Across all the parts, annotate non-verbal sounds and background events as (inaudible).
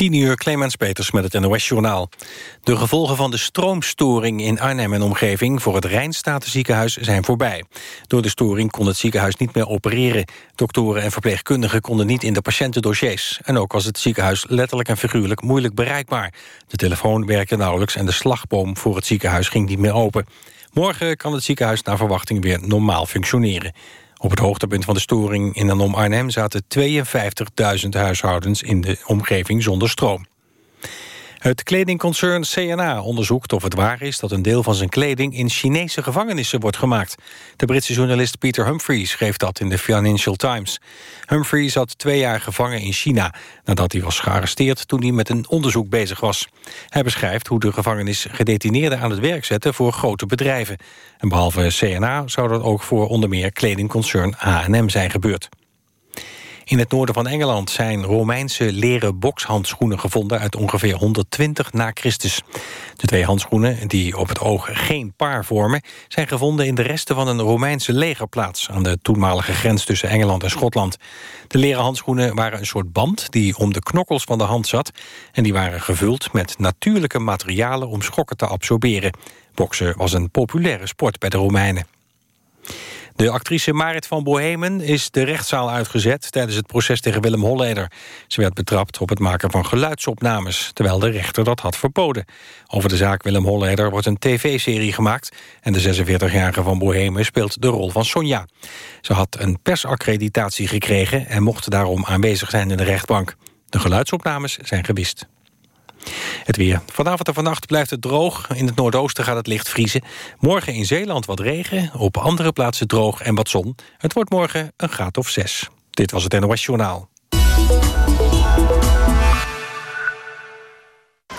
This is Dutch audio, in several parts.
10 uur Clemens Peters met het NOS-journaal. De gevolgen van de stroomstoring in Arnhem en omgeving... voor het Rijnstatenziekenhuis zijn voorbij. Door de storing kon het ziekenhuis niet meer opereren. Doktoren en verpleegkundigen konden niet in de patiëntendossiers. En ook was het ziekenhuis letterlijk en figuurlijk moeilijk bereikbaar. De telefoon werkte nauwelijks en de slagboom voor het ziekenhuis ging niet meer open. Morgen kan het ziekenhuis naar verwachting weer normaal functioneren. Op het hoogtepunt van de storing in en om Arnhem zaten 52.000 huishoudens in de omgeving zonder stroom. Het kledingconcern CNA onderzoekt of het waar is dat een deel van zijn kleding in Chinese gevangenissen wordt gemaakt. De Britse journalist Peter Humphreys schreef dat in de Financial Times. Humphreys zat twee jaar gevangen in China nadat hij was gearresteerd toen hij met een onderzoek bezig was. Hij beschrijft hoe de gevangenis gedetineerden aan het werk zetten voor grote bedrijven. En behalve CNA zou dat ook voor onder meer kledingconcern H&M zijn gebeurd. In het noorden van Engeland zijn Romeinse leren bokshandschoenen gevonden uit ongeveer 120 na Christus. De twee handschoenen, die op het oog geen paar vormen, zijn gevonden in de resten van een Romeinse legerplaats aan de toenmalige grens tussen Engeland en Schotland. De leren handschoenen waren een soort band die om de knokkels van de hand zat en die waren gevuld met natuurlijke materialen om schokken te absorberen. Boksen was een populaire sport bij de Romeinen. De actrice Marit van Bohemen is de rechtszaal uitgezet... tijdens het proces tegen Willem Holleder. Ze werd betrapt op het maken van geluidsopnames... terwijl de rechter dat had verboden. Over de zaak Willem Holleder wordt een tv-serie gemaakt... en de 46-jarige van Bohemen speelt de rol van Sonja. Ze had een persaccreditatie gekregen... en mocht daarom aanwezig zijn in de rechtbank. De geluidsopnames zijn gewist. Het weer. Vanavond en vannacht blijft het droog. In het noordoosten gaat het licht vriezen. Morgen in Zeeland wat regen. Op andere plaatsen droog en wat zon. Het wordt morgen een graad of zes. Dit was het NOS Journaal.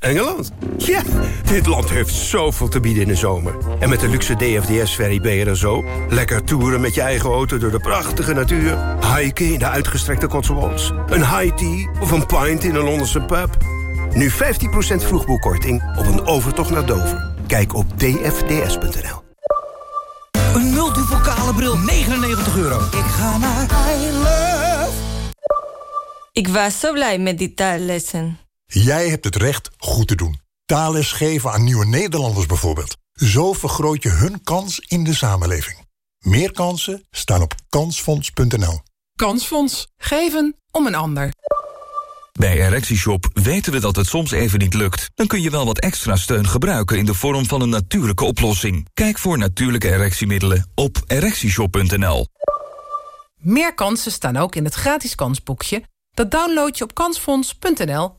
Engeland? Ja, dit land heeft zoveel te bieden in de zomer. En met de luxe DFDS-ferry ben je er zo. Lekker toeren met je eigen auto door de prachtige natuur. Hiken in de uitgestrekte Cotswolds. Een high tea of een pint in een Londense pub. Nu 15% vroegboekkorting op een overtocht naar Dover. Kijk op dfds.nl. Een multivocale bril, 99 euro. Ik ga naar I Love. Ik was zo blij met die taallessen. Jij hebt het recht goed te doen. Taalles geven aan nieuwe Nederlanders bijvoorbeeld. Zo vergroot je hun kans in de samenleving. Meer kansen staan op kansfonds.nl. Kansfonds. Geven om een ander. Bij ErectieShop weten we dat het soms even niet lukt. Dan kun je wel wat extra steun gebruiken in de vorm van een natuurlijke oplossing. Kijk voor natuurlijke erectiemiddelen op ErectieShop.nl. Meer kansen staan ook in het gratis kansboekje. Dat download je op kansfonds.nl.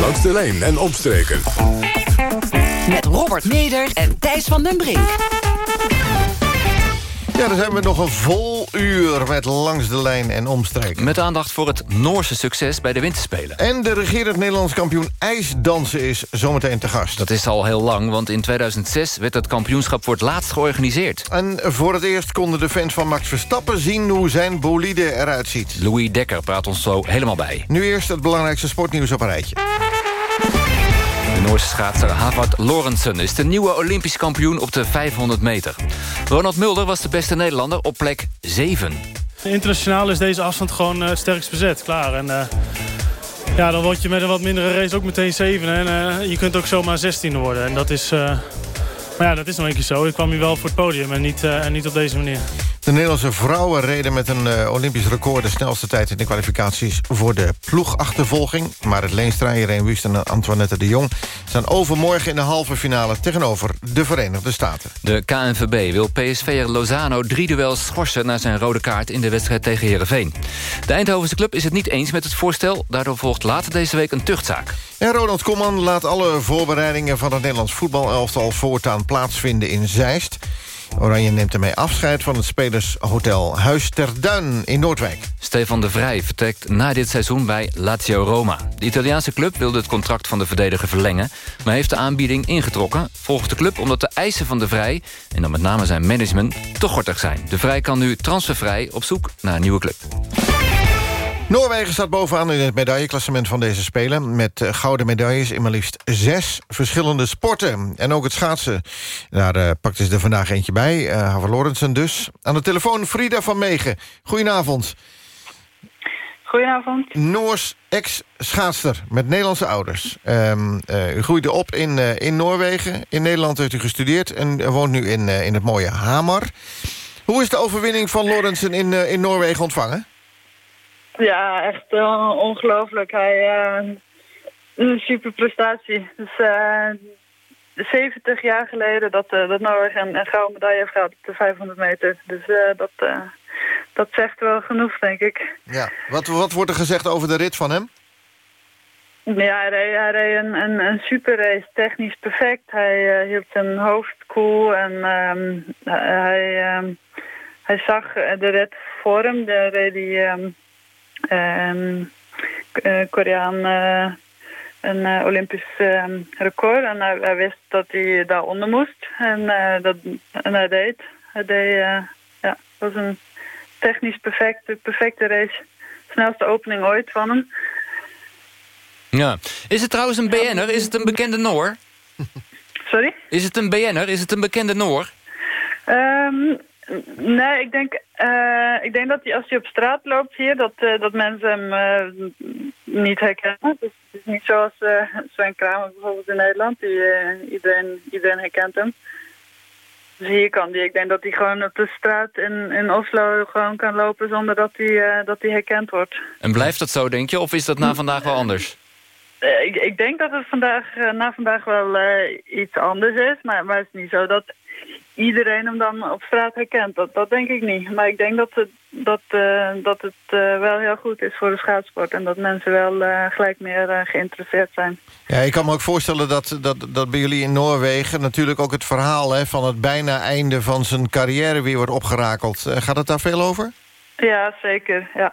Langs de lijn en omstreken. Met Robert Neder en Thijs van den Brink. Ja, dan zijn we nog een vol uur met Langs de Lijn en Omstreken. Met aandacht voor het Noorse succes bij de Winterspelen. En de regerend Nederlands kampioen ijsdansen is zometeen te gast. Dat is al heel lang, want in 2006 werd het kampioenschap voor het laatst georganiseerd. En voor het eerst konden de fans van Max Verstappen zien hoe zijn bolide eruit ziet. Louis Dekker praat ons zo helemaal bij. Nu eerst het belangrijkste sportnieuws op een rijtje. De Noorse schaatser Havard Lorentzen is de nieuwe Olympisch kampioen op de 500 meter. Ronald Mulder was de beste Nederlander op plek 7. Internationaal is deze afstand gewoon uh, sterkst bezet, klaar. En, uh, ja, dan word je met een wat mindere race ook meteen 7. En uh, je kunt ook zomaar 16 worden. En dat is, maar ja, dat is nog een keer zo. Ik kwam hier wel voor het podium en niet, en niet op deze manier. De Nederlandse vrouwen reden met een uh, Olympisch record... de snelste tijd in de kwalificaties voor de ploegachtervolging. Maar het Leenstra, Irene Wust en Antoinette de Jong... staan overmorgen in de halve finale tegenover de Verenigde Staten. De KNVB wil PSV'er Lozano drie duels schorsen... na zijn rode kaart in de wedstrijd tegen Heerenveen. De Eindhovense club is het niet eens met het voorstel. Daardoor volgt later deze week een tuchtzaak. En Ronald Koeman laat alle voorbereidingen van het Nederlands voetbalelftal... voortaan plaatsvinden in Zeist... Oranje neemt ermee afscheid van het spelershotel Huis ter Duin in Noordwijk. Stefan de Vrij vertrekt na dit seizoen bij Lazio Roma. De Italiaanse club wilde het contract van de verdediger verlengen... maar heeft de aanbieding ingetrokken. Volgens de club omdat de eisen van de Vrij... en dan met name zijn management, te gortig zijn. De Vrij kan nu transfervrij op zoek naar een nieuwe club. Noorwegen staat bovenaan in het medailleklassement van deze Spelen... met eh, gouden medailles in maar liefst zes verschillende sporten. En ook het schaatsen. Daar uh, pakte ze er vandaag eentje bij. Uh, Haver Lorentzen dus. Aan de telefoon Frida van Megen. Goedenavond. Goedenavond. Noors ex-schaatster met Nederlandse ouders. Um, uh, u groeide op in, uh, in Noorwegen. In Nederland heeft u gestudeerd en woont nu in, in het mooie Hamar. Hoe is de overwinning van Lorentzen in, in Noorwegen ontvangen? Ja, echt uh, ongelooflijk. Hij, uh, een super prestatie. Dus uh, 70 jaar geleden dat, dat Noorwegen een, een gouden medaille heeft gehad op de 500 meter. Dus dat, dat zegt wel genoeg, denk ik. Ja. Wat, wat wordt er gezegd over de rit van hem? Ja, hij reed, hij reed een, een, een super race, technisch perfect. Hij hield zijn hoofd koel en um, hij, um, hij zag de rit voor hem. De reed die... Um, um, Koreaan uh, een uh, Olympisch uh, record. En hij, hij, wist dat hij daaronder moest. En, dat, en hij deed. Hij deed, ja, het was een technisch perfecte, perfecte race. Snelste opening ooit van hem. Ja. Is het trouwens een BN'er? Is het een bekende Noor? Sorry? Is het een BN'er? Is het een bekende Noor? Um, Nee, ik denk, uh, ik denk dat hij als hij op straat loopt hier, dat, uh, dat mensen hem uh, niet herkennen. Dus het is niet zoals Sven Kramer bijvoorbeeld in Nederland. Die, iedereen, iedereen herkent hem. Dus hier kan hij. Ik denk dat hij gewoon op de straat in, in Oslo gewoon kan lopen zonder dat hij, dat hij herkend wordt. En blijft dat zo, denk je? Of is dat na vandaag wel anders? ik, ik denk dat het vandaag, na vandaag wel iets anders is. Maar, maar het is niet zo dat iedereen hem dan op straat herkent. Dat, dat denk ik niet. Maar ik denk dat het, dat, uh, dat het uh, wel heel goed is voor de schaatsport. En dat mensen wel uh, gelijk meer geïnteresseerd zijn. Ja, ik kan me ook voorstellen dat, dat, dat bij jullie in Noorwegen... natuurlijk ook het verhaal hè, van het bijna einde van zijn carrière weer wordt opgerakeld. gaat het daar veel over? Ja, zeker. Ja.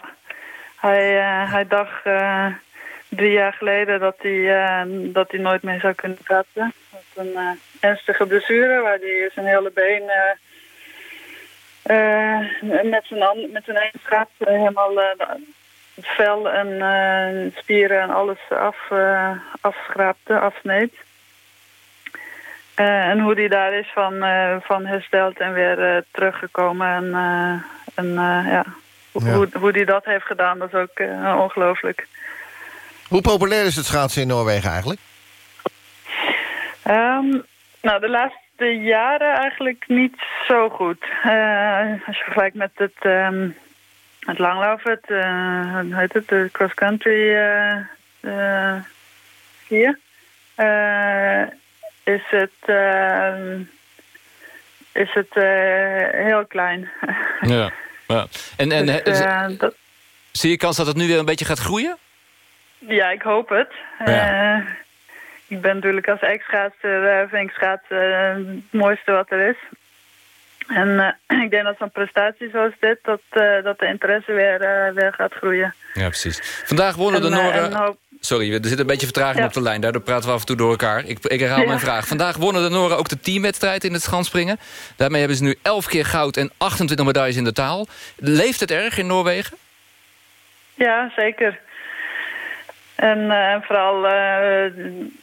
Hij, hij dacht drie jaar geleden dat hij, dat hij nooit meer zou kunnen praten. Dat een ernstige blessure waar hij zijn hele been uh, met zijn met zijn ene schaap helemaal uh, vel en uh, spieren en alles af, afschraapte, afsneed. en hoe hij daar is van, van hersteld en weer teruggekomen. En, en ja, ja. Hoe, hoe hij dat heeft gedaan, dat is ook ongelooflijk. Hoe populair is het schaatsen in Noorwegen eigenlijk? Um, nou, de laatste jaren eigenlijk niet zo goed. Uh, als je vergelijkt met het, um, het langlopen, het, uh, hoe heet het, de cross-country uh, hier, is het, ehm, is het heel klein. (laughs) ja, ja. En, en dus, dat... zie je kans dat het nu weer een beetje gaat groeien? Ja, ik hoop het. Ja ik ben natuurlijk als ex-schaatser, uh, vind ik schaatsen uh, het mooiste wat er is. En uh, (clears throat) ik denk dat zo'n prestatie zoals dit, dat, dat de interesse weer, weer gaat groeien. Ja, precies. Vandaag wonnen de Noren... Sorry, er zit een beetje vertraging ja. op de lijn. Daardoor praten we af en toe door elkaar. Ik, ik herhaal ja. mijn vraag. Vandaag wonnen de Noren ook de teamwedstrijd in het schanspringen. Daarmee hebben ze nu 11 keer goud en 28 medailles in de taal. Leeft het erg in Noorwegen? Ja, zeker. En, eh, en vooral eh,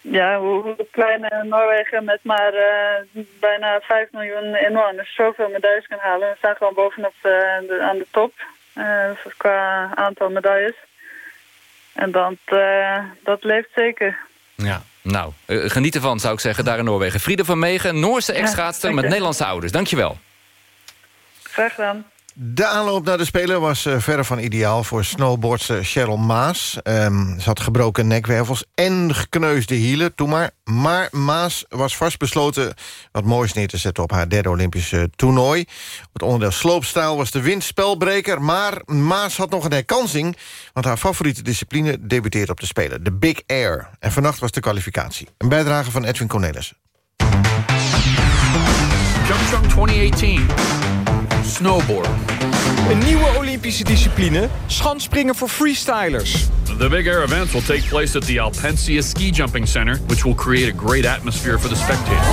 ja, hoe kleine Noorwegen met maar eh, bijna 5 miljoen inwoners zoveel medailles kan halen. We staan gewoon bovenop de, aan de top eh, qua aantal medailles. En dat, dat leeft zeker. Ja. Nou, geniet ervan zou ik zeggen, daar in Noorwegen. Friede van Megen, Noorse ex-schaatster dank met. Nederlandse ouders. Dankjewel. Graag gedaan. De aanloop naar de Spelen was eh, verre van ideaal voor snowboardster Cheryl Maas. Ehm, ze had gebroken nekwervels en gekneusde hielen, toen maar. Maar Maas was vastbesloten wat moois neer te zetten... op haar derde Olympische toernooi. Het onderdeel sloopstijl was de wind spelbreker... maar Maas had nog een herkansing... want haar favoriete discipline debuteert op de Spelen, de Big Air. En vannacht was de kwalificatie. Een bijdrage van Edwin Cornelissen. Pyeongchang 2018. Snowboard. Een nieuwe Olympische discipline, schansspringen voor freestylers. The big air events will take place at the Alpensia Ski Jumping Center, which will create a great atmosphere for the spectators.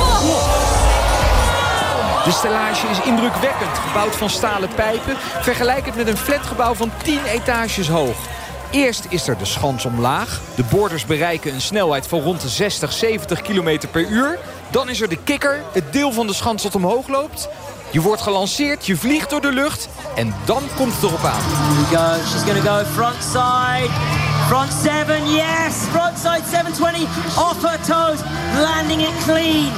De stellage is indrukwekkend, gebouwd van stalen pijpen... vergelijkend met een flatgebouw van 10 etages hoog. Eerst is er de schans omlaag. De boarders bereiken een snelheid van rond de 60, 70 km per uur. Dan is er de kikker, het deel van de schans dat omhoog loopt. Je wordt gelanceerd, je vliegt door de lucht en dan komt het erop aan. Here. She's to go front side. Front seven, yes. Front side 720. Off her toes. Landing it clean.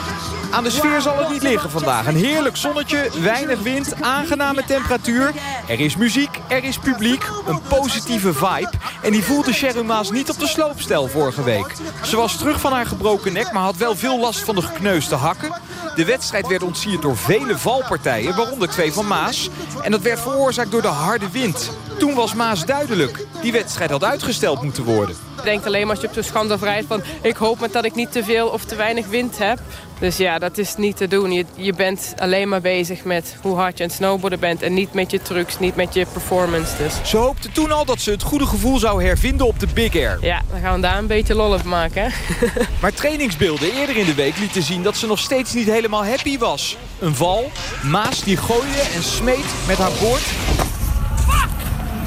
Aan de sfeer zal het niet liggen vandaag. Een heerlijk zonnetje, weinig wind, aangename temperatuur. Er is muziek, er is publiek, een positieve vibe. En die voelde Sherry Maas niet op de sloopstel vorige week. Ze was terug van haar gebroken nek, maar had wel veel last van de gekneusde hakken. De wedstrijd werd ontsierd door vele valpartijen, waaronder twee van Maas. En dat werd veroorzaakt door de harde wind. Toen was Maas duidelijk. Die wedstrijd had uitgesteld moeten worden. Je denkt alleen maar als je op zo'n schans afrijdt van... ik hoop maar dat ik niet te veel of te weinig wind heb. Dus ja, dat is niet te doen. Je, je bent alleen maar bezig met hoe hard je aan het snowboarden bent... en niet met je trucs, niet met je performance dus. Ze hoopte toen al dat ze het goede gevoel zou hervinden op de Big Air. Ja, dan gaan we daar een beetje lol op maken. hè. (laughs) Maar trainingsbeelden eerder in de week lieten zien dat ze nog steeds niet helemaal happy was. Een val, Maas die gooide en smeet met haar boord.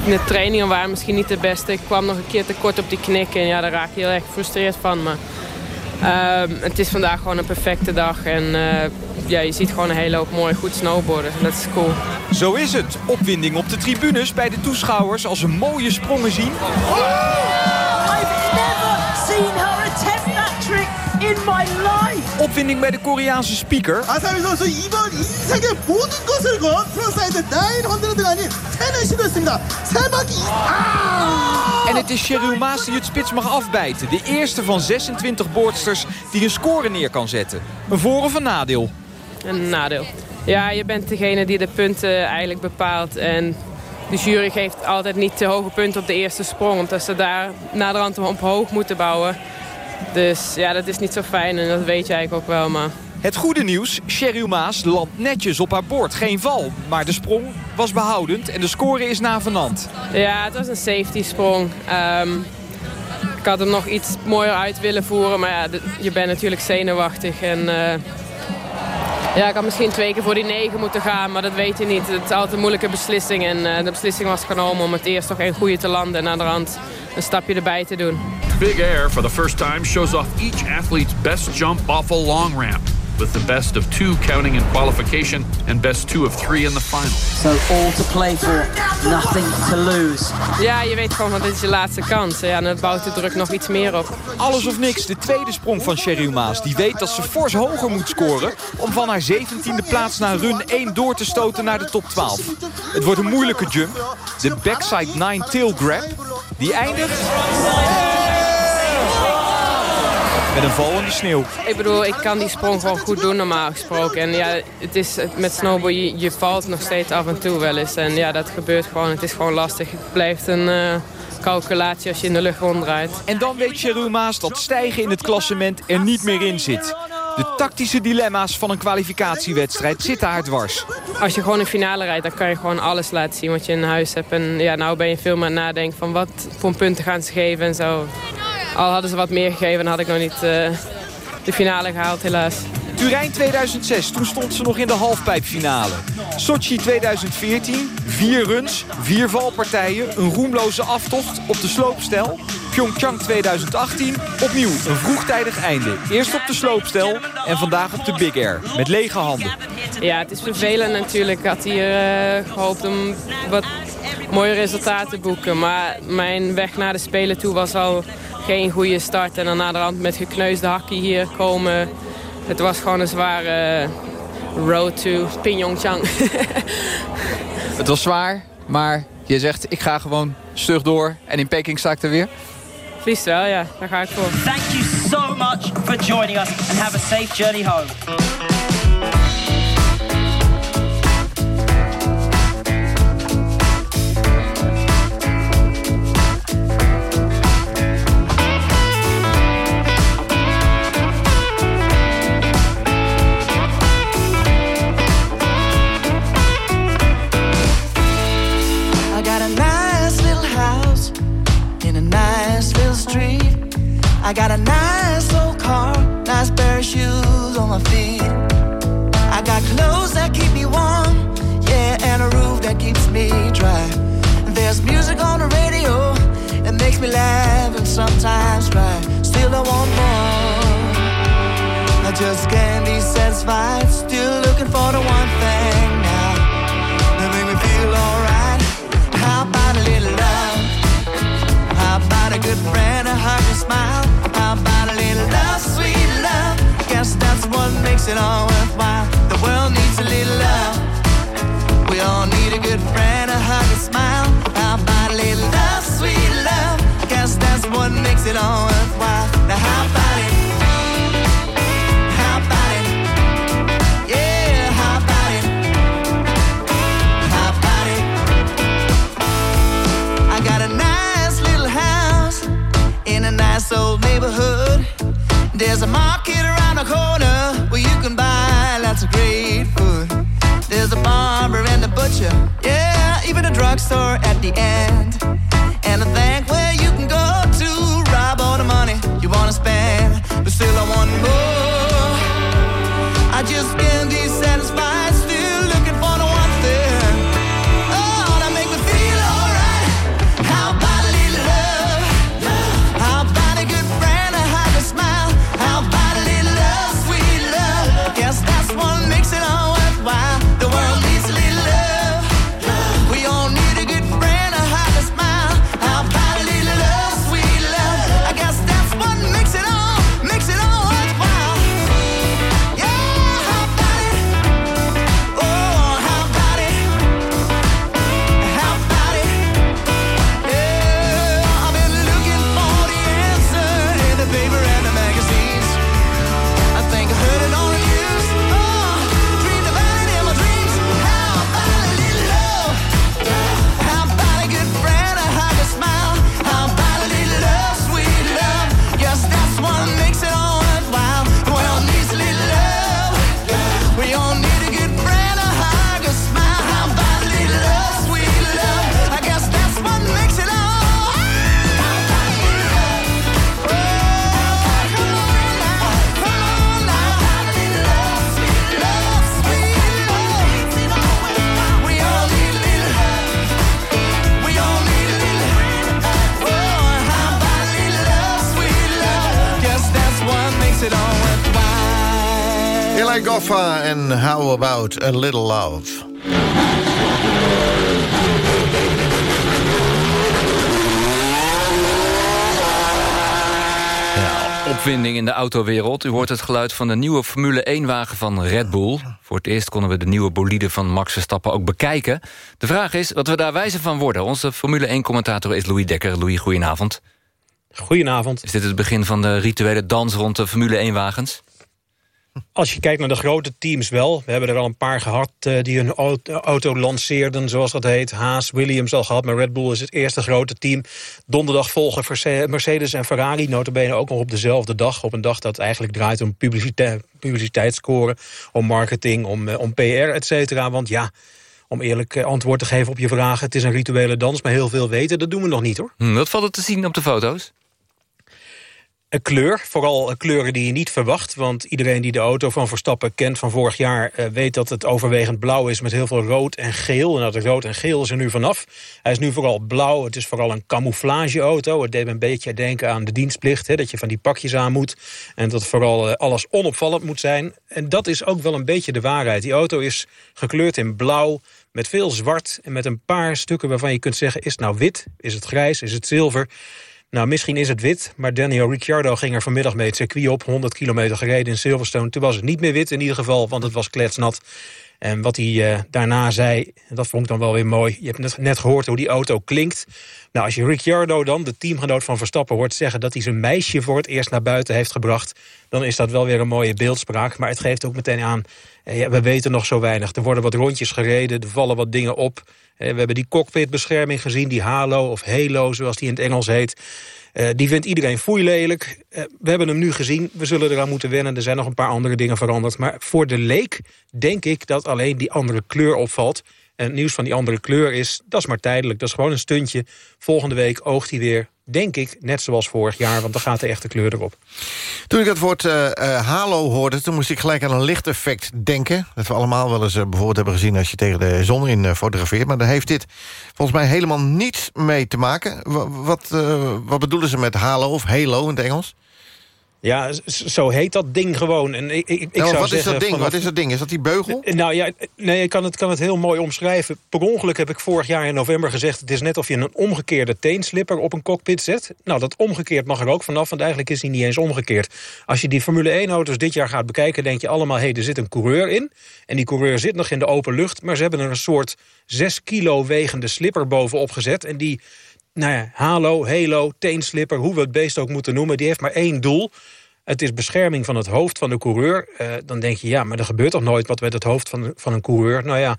De trainingen waren misschien niet de beste. Ik kwam nog een keer te kort op die knik en ja, daar raak je heel erg gefrustreerd van. Maar ehm, het is vandaag gewoon een perfecte dag en eh, ja, je ziet gewoon een hele hoop mooi goed snowboarden. Dat is cool. Zo is het. Opwinding op de tribunes bij de toeschouwers als ze mooie sprongen zien. I've never seen her attempt that trick in my life. Opwinding bij de Koreaanse speaker. 아사미 선수 이번 인생의 모든 것을 건 프로사이드 900가 아닌 10을 시도했습니다. 세 바퀴. 아! En het is Cheryl Maas die het spits mag afbijten. De eerste van 26 boordsters die een score neer kan zetten. Een voor- of een nadeel? Een nadeel. Ja, je bent degene die de punten eigenlijk bepaalt. En de jury geeft altijd niet te hoge punten op de eerste sprong. Omdat ze daar naderhand op hoog moeten bouwen. Dus ja, dat is niet zo fijn en dat weet je eigenlijk ook wel. Maar Het goede nieuws, Cheryl Maas landt netjes op haar boord. Geen val, maar de sprong was behoudend en de score is navenant. ja, het was een safety sprong. Ehm, ik had hem nog iets mooier uit willen voeren. Maar ja, je bent natuurlijk zenuwachtig. En, eh, ja, ik had misschien twee keer voor die negen moeten gaan, maar dat weet je niet. Het is altijd een moeilijke beslissing. En eh, de beslissing was genomen om het eerst nog één goede te landen... en aan de rand een stapje erbij te doen. Big Air, for the first time, shows off each athlete's best jump off a long ramp, with the best of two counting in qualification and best two of three in the final. So all to play for, nothing to lose. Ja, je weet gewoon, van dit is je laatste kans. Ja, en dat bouwt de druk nog iets meer op. Alles of niks, de tweede sprong van Cheryl Maas. Die weet dat ze fors hoger moet scoren... om van haar 17e plaats naar run 1 door te stoten naar de top 12. Het wordt een moeilijke jump. De backside 9 tail grab. Die eindigt... Met een val in de sneeuw. Ik bedoel, ik kan die sprong gewoon goed doen normaal gesproken. En ja, het is met snowboard, je, je valt nog steeds af en toe wel eens. En ja, dat gebeurt gewoon. Het is gewoon lastig. Het blijft een eh, calculatie als je in de lucht ronddraait. En dan weet Cheryl Maas dat stijgen in het klassement er niet meer in zit. De tactische dilemma's van een kwalificatiewedstrijd zitten haar dwars. Als je gewoon een finale rijdt, dan kan je gewoon alles laten zien wat je in huis hebt. En ja, nou ben je veel meer nadenken van wat voor punten gaan ze geven en zo. Al hadden ze wat meer gegeven, had ik nog niet eh, de finale gehaald, helaas. Turijn 2006, toen stond ze nog in de halfpijpfinale. Sochi 2014, vier runs, vier valpartijen, een roemloze aftocht op de sloopstel. Pyeongchang 2018, opnieuw een vroegtijdig einde. Eerst op de sloopstel en vandaag op de Big Air, met lege handen. Ja, het is vervelend natuurlijk. Ik had hier eh, gehoopt om wat mooie resultaten te boeken. Maar mijn weg naar de Spelen toe was al geen goede start. En dan naderhand met gekneusde hakken hier komen. Het was gewoon een zware road to Pyeongchang. (laughs) Het was zwaar, maar je zegt ik ga gewoon stug door. En in Peking sta ik er weer. Liefst wel, ja. Daar ga ik voor. Thank you so much for joining us and have a safe journey home. I got a nice old car, nice pair of shoes on my feet. I got clothes that keep me warm, yeah, and a roof that keeps me dry. There's music on the radio that makes me laugh and sometimes cry. Still I want more. I just can't be satisfied. Still looking for the one thing in our world butcher, yeah, even a drugstore at the end. Eli Goffa en How About a Little Love. Opwinding in de autowereld. U hoort het geluid van de nieuwe Formule 1-wagen van Red Bull. Voor het eerst konden we de nieuwe bolide van Max Verstappen ook bekijken. De vraag is wat we daar wijzer van worden. Onze Formule 1-commentator is Louis Dekker. Louis, goedenavond. Goedenavond. Is dit het begin van de rituele dans rond de Formule 1-wagens? Als je kijkt naar de grote teams wel. We hebben er al een paar gehad eh, die hun auto, auto lanceerden, zoals dat heet. Haas, Williams al gehad, maar Red Bull is het eerste grote team. Donderdag volgen Mercedes en Ferrari, notabene ook nog op dezelfde dag. Op een dag dat eigenlijk draait om publiciteit, publiciteitsscoren, om marketing, om, eh, om PR, et cetera. Want ja, om eerlijk eh, antwoord te geven op je vragen... het is een rituele dans, maar heel veel weten, dat doen we nog niet hoor. Hm, wat valt er te zien op de foto's? Een kleur, vooral kleuren die je niet verwacht. Want iedereen die de auto van Verstappen kent van vorig jaar... Eh, weet dat het overwegend blauw is met heel veel rood en geel. En dat rood en geel is er nu vanaf. Hij is nu vooral blauw. Het is vooral een camouflageauto. Het deed me een beetje denken aan de dienstplicht. Hè, dat je van die pakjes aan moet. En dat vooral eh, alles onopvallend moet zijn. En dat is ook wel een beetje de waarheid. Die auto is gekleurd in blauw met veel zwart en met een paar stukken waarvan je kunt zeggen... is het nou wit, is het grijs, is het zilver... Nou, misschien is het wit, maar Daniel Ricciardo ging er vanmiddag mee het circuit op. 100 kilometer gereden in Silverstone. Toen was het niet meer wit in ieder geval, want het was kletsnat. En wat hij uh, daarna zei, dat vond ik dan wel weer mooi. Je hebt net, gehoord hoe die auto klinkt. Nou, als je Ricciardo dan, de teamgenoot van Verstappen, hoort zeggen... dat hij zijn meisje voor het eerst naar buiten heeft gebracht... dan is dat wel weer een mooie beeldspraak. Maar het geeft ook meteen aan, eh, we weten nog zo weinig. Er worden wat rondjes gereden, er vallen wat dingen op... Eh, we hebben die cockpitbescherming gezien, die halo of halo zoals die in het Engels heet. Uh, die vindt iedereen foeilelijk. Uh, we hebben hem nu gezien, we zullen eraan moeten wennen. Er zijn nog een paar andere dingen veranderd. Maar voor de leek denk ik dat alleen die andere kleur opvalt. En het nieuws van die andere kleur is, dat is maar tijdelijk. Dat is gewoon een stuntje. Volgende week oogt hij weer, denk ik, net zoals vorig jaar. Want dan gaat de echte kleur erop. Toen ik het woord uh, uh, halo hoorde, toen moest ik gelijk aan een lichteffect denken. Dat we allemaal wel eens uh, bijvoorbeeld hebben gezien... als je tegen de zon in fotografeert. Maar daar heeft dit volgens mij helemaal niets mee te maken. Wat, wat bedoelen ze met halo of halo in het Engels? Ja, zo heet dat ding gewoon. En ik, ik, ik nou, zou wat zeggen, is dat ding? vanaf- Wat is dat ding? Is dat die beugel? Nou ja, nee, ik kan het, kan het heel mooi omschrijven. Per ongeluk heb ik vorig jaar in november gezegd... het is net of je een omgekeerde teenslipper op een cockpit zet. Nou, dat omgekeerd mag er ook vanaf, want eigenlijk is die niet eens omgekeerd. Als je die Formule 1-auto's dit jaar gaat bekijken... denk je allemaal, hé, hey, er zit een coureur in. En die coureur zit nog in de open lucht... maar ze hebben er een soort 6 kilo wegende slipper bovenop gezet... en die nou ja, halo, halo, teenslipper, hoe we het beest ook moeten noemen... die heeft maar één doel. Het is bescherming van het hoofd van de coureur. Eh, dan denk je, ja, maar er gebeurt toch nooit wat met het hoofd van, van een coureur? Nou ja,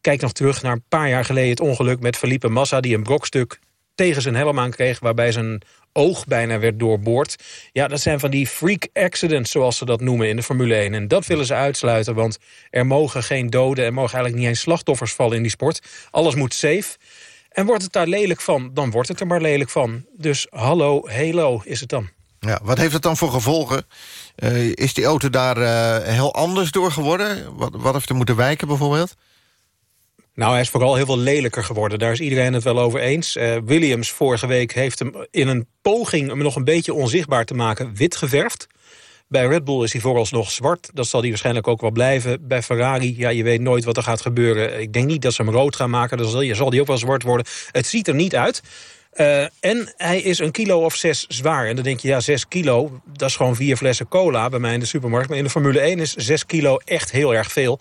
kijk nog terug naar een paar jaar geleden... het ongeluk met Felipe Massa... die een brokstuk tegen zijn helm aan kreeg... waarbij zijn oog bijna werd doorboord. Ja, dat zijn van die freak accidents, zoals ze dat noemen in de Formule 1. En dat willen ze uitsluiten, want er mogen geen doden... er mogen eigenlijk niet eens slachtoffers vallen in die sport. Alles moet safe. En wordt het daar lelijk van, dan wordt het er maar lelijk van. Dus hallo, halo is het dan. Ja, wat heeft het dan voor gevolgen? Uh, is die auto daar uh, heel anders door geworden? Wat, wat heeft er moeten wijken bijvoorbeeld? Nou, hij is vooral heel veel lelijker geworden. Daar is iedereen het wel over eens. Uh, Williams vorige week heeft hem in een poging... om nog een beetje onzichtbaar te maken, wit geverfd. Bij Red Bull is hij vooralsnog zwart. Dat zal hij waarschijnlijk ook wel blijven. Bij Ferrari, ja, je weet nooit wat er gaat gebeuren. Ik denk niet dat ze hem rood gaan maken. Dan zal, hij ook wel zwart worden. Het ziet er niet uit. Uh, en hij is een kilo of zes zwaar. En dan denk je, ja, zes kilo, dat is gewoon vier flessen cola bij mij in de supermarkt. Maar in de Formule 1 is zes kilo echt heel erg veel.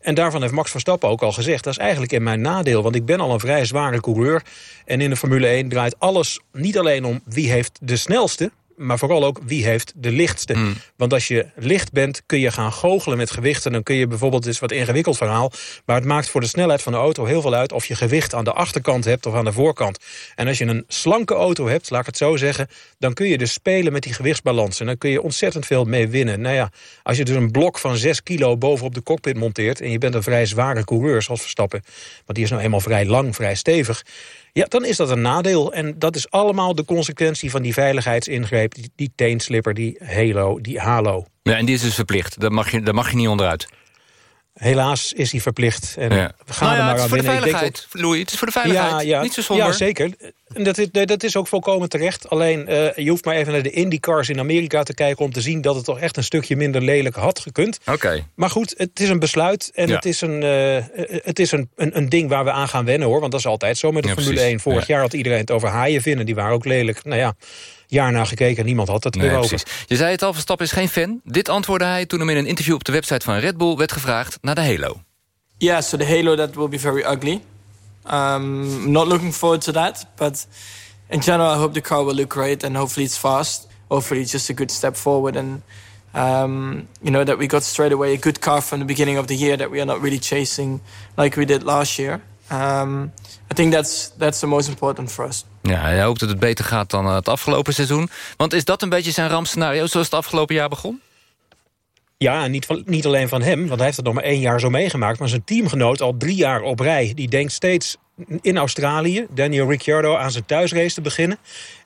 En daarvan heeft Max Verstappen ook al gezegd... dat is eigenlijk in mijn nadeel, want ik ben al een vrij zware coureur. En in de Formule 1 draait alles niet alleen om wie heeft de snelste maar vooral ook wie heeft de lichtste. Mm. Want als je licht bent, kun je gaan goochelen met gewichten. Dan kun je bijvoorbeeld, het is wat ingewikkeld verhaal... maar het maakt voor de snelheid van de auto heel veel uit... of je gewicht aan de achterkant hebt of aan de voorkant. En als je een slanke auto hebt, laat ik het zo zeggen... dan kun je dus spelen met die gewichtsbalans. En dan kun je ontzettend veel mee winnen. Nou ja, als je dus een blok van 6 kilo bovenop de cockpit monteert... en je bent een vrij zware coureur, zoals Verstappen... want die is nou eenmaal vrij lang, vrij stevig... Ja, dan is dat een nadeel. En dat is allemaal de consequentie van die veiligheidsingreep... die, die teenslipper, die halo, die halo. Ja, en die is dus verplicht. Daar mag je, daar mag je niet onderuit. Helaas is hij verplicht. En ja. we gaan nou ja, er maar het is voor de veiligheid, Louis. Het is voor de veiligheid. Ja, ja, Niet zo somber. Ja, zeker. En dat, is, dat is ook volkomen terecht. Alleen, eh, je hoeft maar even naar de IndyCars in Amerika te kijken... om te zien dat het toch echt een stukje minder lelijk had gekund. Oké. Maar goed, het is een besluit. En Ja. het is, een, eh, het is een, een, een ding waar we aan gaan wennen, hoor. Want dat is altijd zo met de Ja, Formule precies. 1. Vorig Ja. jaar had iedereen het over haaien vinden. Die waren ook lelijk. Nou ja, jaar na gekeken. Niemand had het Nee, erover. precies. Je zei het al, Verstappen is geen fan. Dit antwoordde hij toen hem in een interview op de website van Red Bull... werd gevraagd naar de Halo. Yeah, so the halo that will be very ugly. Um, not looking forward to that, but in general, I hope the car will look great and hopefully it's fast. Hopefully, it's just a good step forward and um, you know that we got straight away a good car from the beginning of the year that we are not really chasing like we did last year. Um, think that's that's the most important for us. Ja, hij hoopt dat het beter gaat dan eh, het afgelopen seizoen. Want is dat een beetje zijn rampscenario zoals het afgelopen jaar begon? Ja, niet, van, niet alleen van hem, want hij heeft het nog maar één jaar zo meegemaakt... maar zijn teamgenoot al drie jaar op rij. Die denkt steeds in Australië, Daniel Ricciardo, aan zijn thuisrace te beginnen.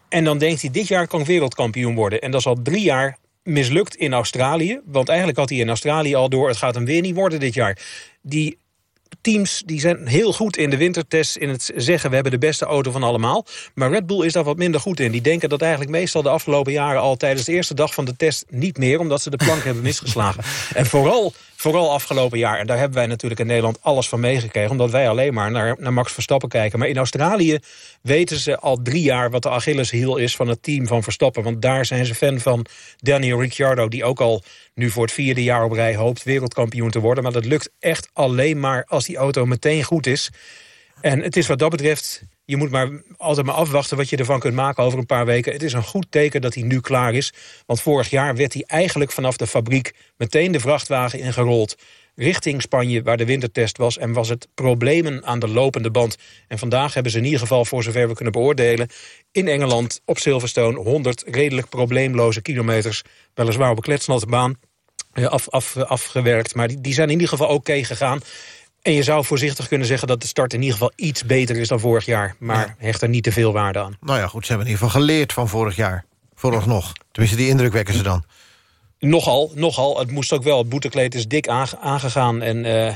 En dan denkt hij, dit jaar kan ik wereldkampioen worden. En dat is al drie jaar mislukt in Australië. Want eigenlijk had hij in Australië al door... het gaat hem weer niet worden dit jaar. Die teams die zijn heel goed in de wintertest... in het zeggen, we hebben de beste auto van allemaal. Maar Red Bull is daar wat minder goed in. Die denken dat eigenlijk meestal de afgelopen jaren... al tijdens de eerste dag van de test niet meer... omdat ze de plank (laughs) hebben misgeslagen. En vooral, vooral afgelopen jaar... en daar hebben wij natuurlijk in Nederland alles van meegekregen... omdat wij alleen maar naar, naar Max Verstappen kijken. Maar in Australië weten ze al drie jaar... wat de Achilleshiel is van het team van Verstappen. Want daar zijn ze fan van Daniel Ricciardo... die ook al nu voor het vierde jaar op rij hoopt wereldkampioen te worden. Maar dat lukt echt alleen maar als die auto meteen goed is. En het is wat dat betreft... Je moet maar altijd maar afwachten wat je ervan kunt maken over een paar weken. Het is een goed teken dat hij nu klaar is. Want vorig jaar werd hij eigenlijk vanaf de fabriek... meteen de vrachtwagen ingerold richting Spanje, waar de wintertest was... en was het problemen aan de lopende band. En vandaag hebben ze in ieder geval, voor zover we kunnen beoordelen... in Engeland op Silverstone 100 redelijk probleemloze kilometers... weliswaar op een kletsnatte baan eh, af, af, afgewerkt. Maar die, die zijn in ieder geval oké gegaan. En je zou voorzichtig kunnen zeggen dat de start in ieder geval iets beter is dan vorig jaar. Maar hecht er niet te veel waarde aan. Nou ja, goed, ze hebben in ieder geval geleerd van vorig jaar. Vooralsnog. Tenminste, die indruk wekken ze dan. Nogal, nogal. Het moest ook wel. Het boetekleed is dik aange- aangegaan. En eh,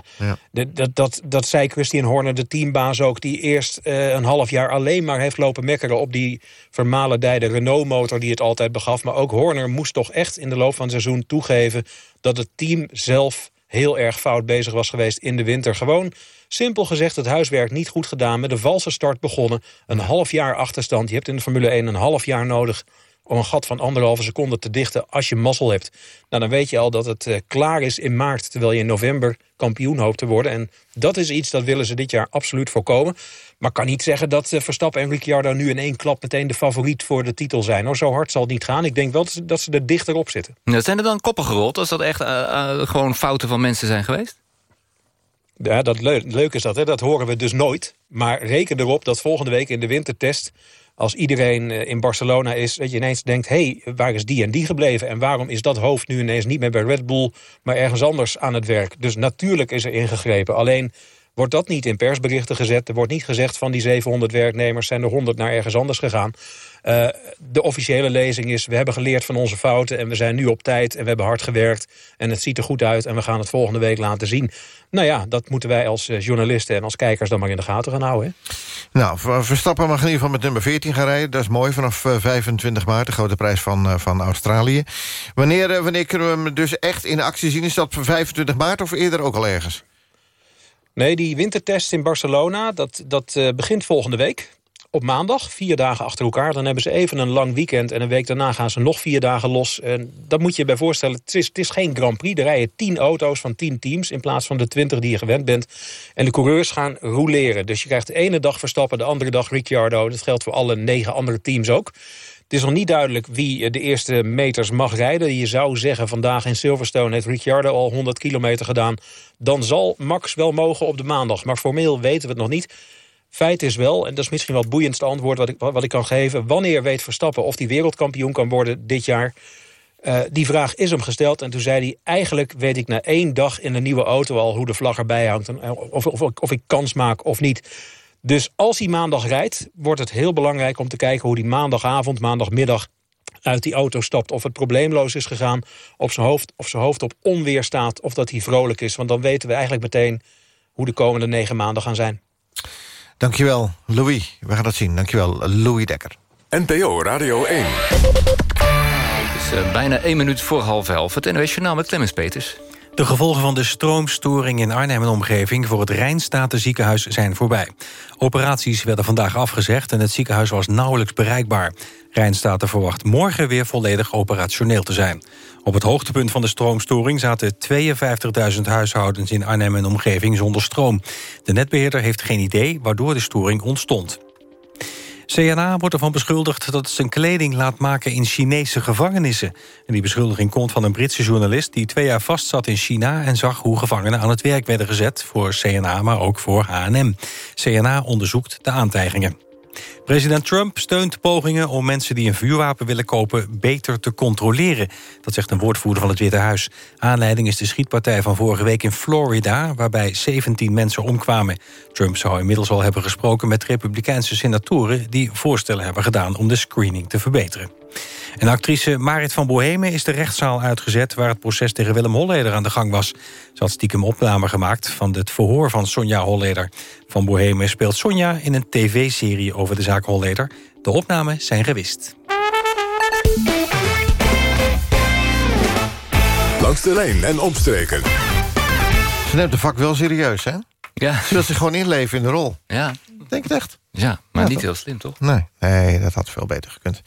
de- dat, dat, dat zei Christian Horner, de teambaas ook... die eerst eh, een half jaar alleen maar heeft lopen mekkeren... op die vermalendijde Renault-motor die het altijd begaf. Maar ook Horner moest toch echt in de loop van het seizoen toegeven... dat het team zelf heel erg fout bezig was geweest in de winter. Gewoon, simpel gezegd, het huiswerk niet goed gedaan... met een valse start begonnen. Een half jaar achterstand. Je hebt in de Formule 1 een half jaar nodig om een gat van anderhalve seconde te dichten als je mazzel hebt. Nou, dan weet je al dat het eh, klaar is in maart... terwijl je in november kampioen hoopt te worden. En dat is iets dat willen ze dit jaar absoluut voorkomen. Maar kan niet zeggen dat eh, Verstappen en Ricciardo... nu in één klap meteen de favoriet voor de titel zijn. Hoor. Zo hard zal het niet gaan. Ik denk wel dat ze, dat ze er dichter op zitten. Nou, zijn er dan koppen gerold als dat echt eh, gewoon fouten van mensen zijn geweest? Ja, dat leuk, leuk is dat, hè? dat horen we dus nooit. Maar reken erop dat volgende week in de wintertest... als iedereen eh, in Barcelona is, dat je ineens denkt... hé, hey, waar is die en die gebleven? En waarom is dat hoofd nu ineens niet meer bij Red Bull... maar ergens anders aan het werk? Dus natuurlijk is er ingegrepen. Alleen wordt dat niet in persberichten gezet. Er wordt niet gezegd van die 700 werknemers... zijn er 100 naar ergens anders gegaan. Uh, de officiële lezing is, we hebben geleerd van onze fouten... en we zijn nu op tijd en we hebben hard gewerkt... en het ziet er goed uit en we gaan het volgende week laten zien. Nou ja, dat moeten wij als uh, journalisten en als kijkers dan maar in de gaten gaan houden. Hè? Nou, Verstappen mag in ieder geval met nummer 14 gaan rijden. Dat is mooi, vanaf uh, 25 maart, de grote prijs van, van Australië. Wanneer, wanneer kunnen we hem dus echt in actie zien? Is dat 25 maart of eerder ook al ergens? Nee, die wintertest in Barcelona, dat, dat uh, begint volgende week. Op maandag, vier dagen achter elkaar. Dan hebben ze even een lang weekend en een week daarna gaan ze nog vier dagen los. En dat moet je je bij voorstellen. Het is, het is geen Grand Prix. Er rijden tien auto's van tien teams in plaats van de twintig die je gewend bent. En de coureurs gaan rouleren. Dus je krijgt de ene dag Verstappen, de andere dag Ricciardo. Dat geldt voor alle negen andere teams ook. Het is nog niet duidelijk wie de eerste meters mag rijden. Je zou zeggen, vandaag in Silverstone heeft Ricciardo al 100 kilometer gedaan. Dan zal Max wel mogen op de maandag. Maar formeel weten we het nog niet. Feit is wel, en dat is misschien wel het boeiendste antwoord wat ik, wat ik kan geven... wanneer weet Verstappen of hij wereldkampioen kan worden dit jaar... Uh, die vraag is hem gesteld en toen zei hij... eigenlijk weet ik na één dag in een nieuwe auto al hoe de vlag erbij hangt... of, of, of ik kans maak of niet... Dus als hij maandag rijdt, wordt het heel belangrijk om te kijken... hoe hij maandagavond, maandagmiddag uit die auto stapt. Of het probleemloos is gegaan, op zijn hoofd, of zijn hoofd op onweer staat... of dat hij vrolijk is. Want dan weten we eigenlijk meteen hoe de komende negen maanden gaan zijn. Dankjewel, Louis. We gaan dat zien. Dankjewel, Louis Dekker. NPO Radio 1. Het is uh, bijna één minuut voor half elf. Het NOS Journaal met Clemens Peters. De gevolgen van de stroomstoring in Arnhem en omgeving... voor het Rijnstatenziekenhuis zijn voorbij. Operaties werden vandaag afgezegd en het ziekenhuis was nauwelijks bereikbaar. Rijnstaten verwacht morgen weer volledig operationeel te zijn. Op het hoogtepunt van de stroomstoring zaten 52.000 huishoudens... in Arnhem en omgeving zonder stroom. De netbeheerder heeft geen idee waardoor de storing ontstond. CNA wordt ervan beschuldigd dat het zijn kleding laat maken in Chinese gevangenissen. En die beschuldiging komt van een Britse journalist die twee jaar vast zat in China... en zag hoe gevangenen aan het werk werden gezet voor CNA, maar ook voor H&M. CNA onderzoekt de aantijgingen. President Trump steunt pogingen om mensen die een vuurwapen willen kopen... beter te controleren. Dat zegt een woordvoerder van het Witte Huis. Aanleiding is de schietpartij van vorige week in Florida... waarbij 17 mensen omkwamen. Trump zou inmiddels al hebben gesproken met republikeinse senatoren... die voorstellen hebben gedaan om de screening te verbeteren. En actrice Marit van Bohemen is de rechtszaal uitgezet... waar het proces tegen Willem Holleder aan de gang was. Ze had stiekem opname gemaakt van het verhoor van Sonja Holleder. Van Bohemen speelt Sonja in een tv-serie over de zaak Holleder. De opnamen zijn gewist. Langs de lijn en omstreken. Ze neemt de vak wel serieus, hè? Ja. Ze wil zich gewoon inleven in de rol. Ja. Denk het echt. Ja, maar Ja, niet toch? heel slim, toch? Nee, nee, dat had veel beter gekund.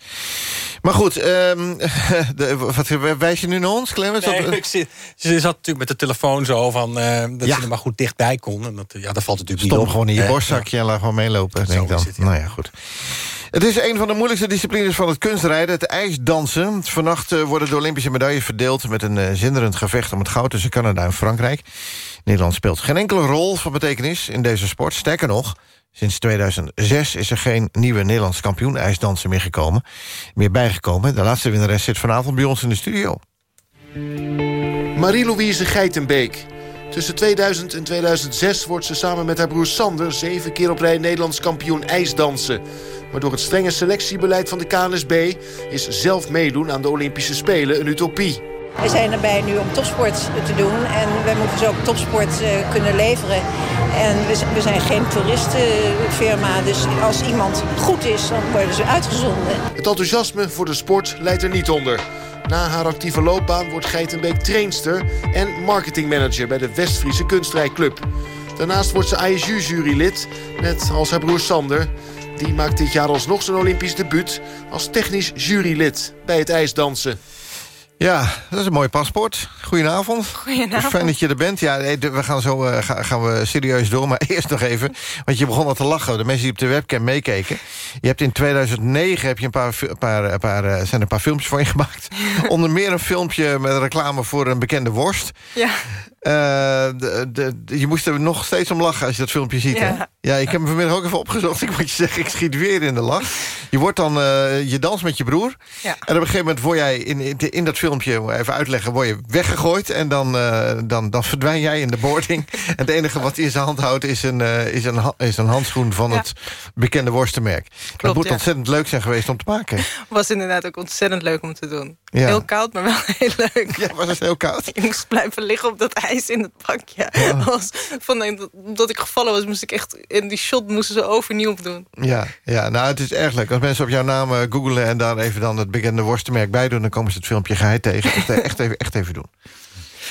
Maar goed, ehm, (laughs) de, wat wijs je nu naar ons, Clemens? Nee, Dat- ik zit, ze zat natuurlijk met de telefoon zo van eh, dat Ja. ze er maar goed dichtbij kon. En dat, ja, dat valt natuurlijk Stom niet op. gewoon in je Eh, borstzakje en laat gewoon meelopen, denk ik dan. Nou ja, goed. Het is een van de moeilijkste disciplines van het kunstrijden, het ijsdansen. Vannacht eh, worden de Olympische medailles verdeeld... met een eh, zinderend gevecht om het goud tussen Canada en Frankrijk. Nederland speelt geen enkele rol van betekenis in deze sport. Sterker nog, sinds 2006 is er geen nieuwe Nederlands kampioen ijsdansen meer gekomen. Meer bijgekomen. De laatste winnares zit vanavond bij ons in de studio. Marie-Louise Geitenbeek. Tussen 2000 en 2006 wordt ze samen met haar broer Sander... zeven keer op rij Nederlands kampioen ijsdansen. Maar door het strenge selectiebeleid van de KNSB... is zelf meedoen aan de Olympische Spelen een utopie. We zijn erbij nu om topsport te doen en wij moeten dus ook topsport eh, kunnen leveren. En we, zijn geen toeristenfirma, dus als iemand goed is, dan worden ze uitgezonden. Het enthousiasme voor de sport leidt er niet onder. Na haar actieve loopbaan wordt Geitenbeek trainster... en marketingmanager bij de Westfriese Kunstrijclub. Daarnaast wordt ze ISU-jurylid, net als haar broer Sander. Die maakt dit jaar alsnog zijn Olympisch debuut... als technisch jurylid bij het ijsdansen. Ja, dat is een mooi paspoort. Goedenavond. Goedenavond. Fijn dat je er bent. Ja, we gaan zo eh, ga- gaan we serieus door. Maar (laughs) eerst nog even, want je begon al te lachen. De mensen die op de webcam meekeken. Je hebt in 2009 heb je een paar, paar, een paar, eh, zijn er een paar filmpjes van je gemaakt. (laughs) Onder meer een filmpje met reclame voor een bekende worst. Ja. Eh, de, de, de- je moest er nog steeds om lachen als je dat filmpje ziet. Hè? Ja. ja, ik heb hem vanmiddag ook even opgezocht. (laughs) Ik moet je zeggen, ik schiet weer in de lach. Je wordt dan, eh, je dans met je broer. Ja. En op een gegeven moment word jij in, in, in dat filmpje, even uitleggen, word je weggegooid. En dan, eh, dan, dan verdwijn jij in de boarding. (laughs) en het enige wat hij in zijn hand houdt is een, is een, is een handschoen van Ja. het bekende worstenmerk. dat moet ja. ontzettend leuk zijn geweest om te maken. Was inderdaad ook ontzettend leuk om te doen. Ja. Heel koud, maar wel (laughs) heel leuk. Ja, was het heel koud? (laughs) Ik moest blijven liggen op dat ijs in het bakje. Was, (laughs) van, omdat ik gevallen was, moest ik echt... In die shot moesten ze overnieuw doen. Ja, ja, nou het is erg leuk. Als mensen op jouw naam eh, googlen en daar even dan het bekende worstenmerk bij doen... dan komen ze het filmpje geheid tegen. Echt, echt, even, echt even doen.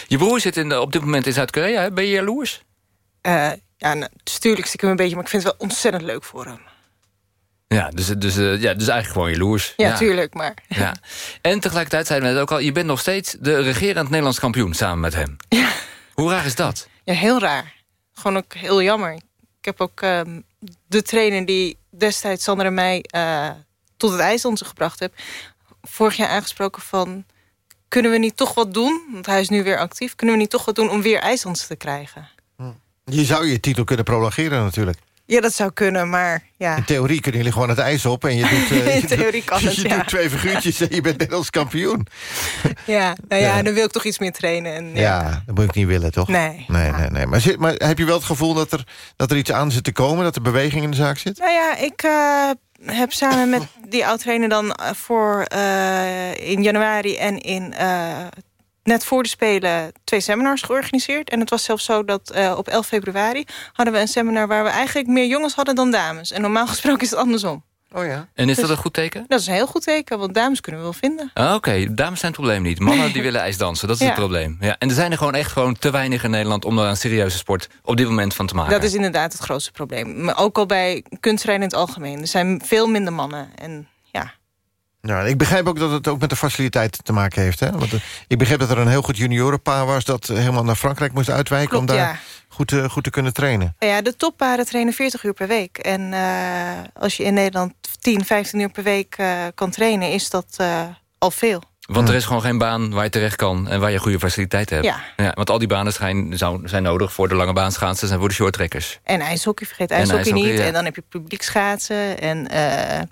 Je broer zit in de, op dit moment in Zuid-Korea. hè? Ben je jaloers? Eh, ja, nou, stuurlijk stiekem een beetje, maar ik vind het wel ontzettend leuk voor hem. Ja, dus, dus, eh, ja, dus eigenlijk gewoon jaloers. Ja, tuurlijk, maar... Ja. En tegelijkertijd zeiden we net ook al... je bent nog steeds de regerend Nederlands kampioen samen met hem. Hoe raar is dat? Ja, heel raar. Gewoon ook heel jammer. Ik heb ook ehm, de trainer die destijds Sander en mij eh, tot het ijsdansen gebracht heb... vorig jaar aangesproken van... kunnen we niet toch wat doen? Want hij is nu weer actief. Kunnen we niet toch wat doen om weer ijsdansen te krijgen? Je zou je titel kunnen prolongeren natuurlijk. Ja, dat zou kunnen, maar ja. In theorie kunnen jullie gewoon het ijs op en je (laughs) doet, In je theorie doet- kan (laughs) het, je ja. doet twee figuurtjes en je bent Nederlands kampioen. (laughs) Ja, nou ja, Ja. dan wil ik toch iets meer trainen. En, Ja, dat moet ik niet willen, toch? Nee. Nee, nee, nee. Maar, zit, maar heb je wel het gevoel dat er, dat er iets aan zit te komen? Dat er beweging in de zaak zit? Nou ja, ik eh, heb samen met die oud-trainer dan eh, voor in januari en in net voor de Spelen twee seminars georganiseerd. En het was zelfs zo dat eh, op 11 februari hadden we een seminar waar we eigenlijk meer jongens hadden dan dames. En normaal (laughs) gesproken is het andersom. Oh ja. En is Dus- dat een goed teken? Dat is een heel goed teken, want dames kunnen we wel vinden. Ah, Oké, dames zijn het probleem niet. Mannen die willen ijsdansen, dat is Ja. het probleem. Ja. En er zijn er gewoon echt gewoon te weinig in Nederland... om daar een serieuze sport op dit moment van te maken. Dat is inderdaad het grootste probleem. Maar ook al bij kunstrijden in het algemeen. Er zijn veel minder mannen. En ja, Ja, ik begrijp ook dat het ook met de faciliteit te maken heeft. Hè? Want, eh, ik begreep dat er een heel goed juniorenpaar was... dat eh, helemaal naar Frankrijk moest uitwijken... Klopt, om daar ja. goed, te, goed te kunnen trainen. Ja, de topparen trainen 40 uur per week. En eh, als je in Nederland 10, 15 uur per week eh, kan trainen, is dat eh, al veel. Want er is gewoon geen baan waar je terecht kan... en waar je goede faciliteiten hebt. Ja. want al die banen zijn, zijn nodig voor de lange baanschaatsen... en voor de shorttrekkers. En ijshockey, vergeet En ijshockey, niet. ja. En dan heb je publiek schaatsen. En eh,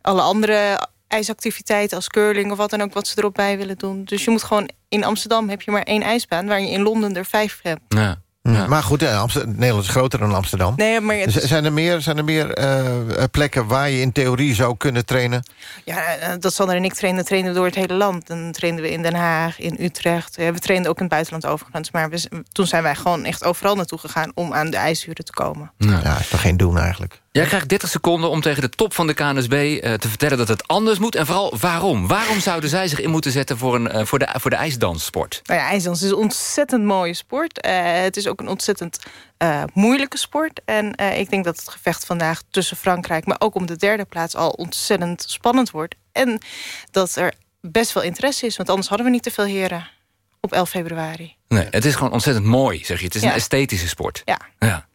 alle andere ijsactiviteiten als curling of wat dan ook... wat ze erop bij willen doen. Dus je moet gewoon... In Amsterdam heb je maar één ijsbaan... waar je in Londen er vijf hebt. Ja. Maar goed, Amster- Nederland is groter dan Amsterdam. Nee, maar is- Zijn er meer, zijn er meer eh, plekken waar je in theorie zou kunnen trainen? Ja, eh, dat Sander en ik trainen, trainen we door het hele land. Dan trainden we in Den Haag, in Utrecht. We trainden ook in het buitenland overigens. Maar we, toen zijn wij gewoon echt overal naartoe gegaan... om aan de ijsuren te komen. Ja, is toch geen doen eigenlijk? Jij krijgt 30 seconden om tegen de top van de KNSB eh, te vertellen dat het anders moet. En vooral waarom. Waarom zouden zij zich in moeten zetten voor, een, eh, voor, de, voor de ijsdanssport? Nou ja, ijsdans is een ontzettend mooie sport. Eh, het is ook een ontzettend moeilijke sport. En ik denk dat het gevecht vandaag tussen Frankrijk... maar ook om de derde plaats al ontzettend spannend wordt. En dat er best wel interesse is. Want anders hadden we niet te veel heren op 11 februari. Nee, het is gewoon ontzettend mooi, zeg je. Het is Ja. een esthetische sport. Ja. ja.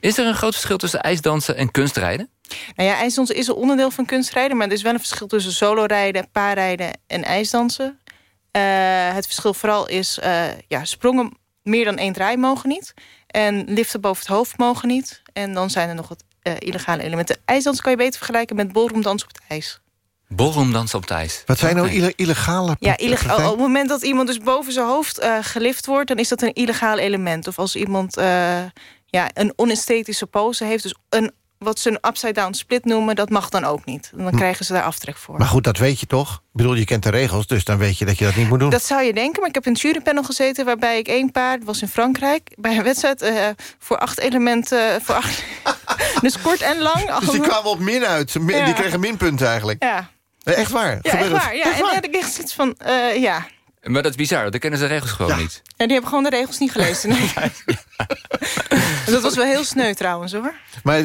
Is er een groot verschil tussen ijsdansen en kunstrijden? Nou ja, ijsdansen is een onderdeel van kunstrijden... maar er is wel een verschil tussen solorijden, paarrijden en ijsdansen. Eh, het verschil vooral is... eh, ja, sprongen meer dan één draai mogen niet. En liften boven het hoofd mogen niet. En dan zijn er nog wat eh, illegale elementen. IJsdans kan je beter vergelijken met ballroomdans op het ijs. Ballroomdansen op het ijs. Wat zijn nou ille- illegale... Ja, praktijken? op het moment dat iemand dus boven zijn hoofd eh, gelift wordt... dan is dat een illegaal element. Of als iemand eh, ja, een onesthetische pose heeft... dus een, wat ze een upside-down split noemen... dat mag dan ook niet. Dan Hm. krijgen ze daar aftrek voor. Maar goed, dat weet je toch? Ik bedoel, je kent de regels, dus dan weet je dat je dat niet moet doen. Dat zou je denken, maar ik heb in een jurypanel gezeten... waarbij ik één paard, dat was in Frankrijk... bij een wedstrijd eh, voor acht elementen... Voor acht, (laughs) dus kort en lang. Dus die kwamen op min uit. Min- Ja. Die kregen minpunten eigenlijk. Ja, echt waar. ja echt Gebeurt het? waar. Ja, en dan heb ik echt zoiets van, eh, ja... Maar dat is bizar, dan kennen ze de regels gewoon niet. Ja, die hebben gewoon de regels niet gelezen. Nee. (laughs) (laughs) dat was wel heel sneu trouwens, hoor. Maar,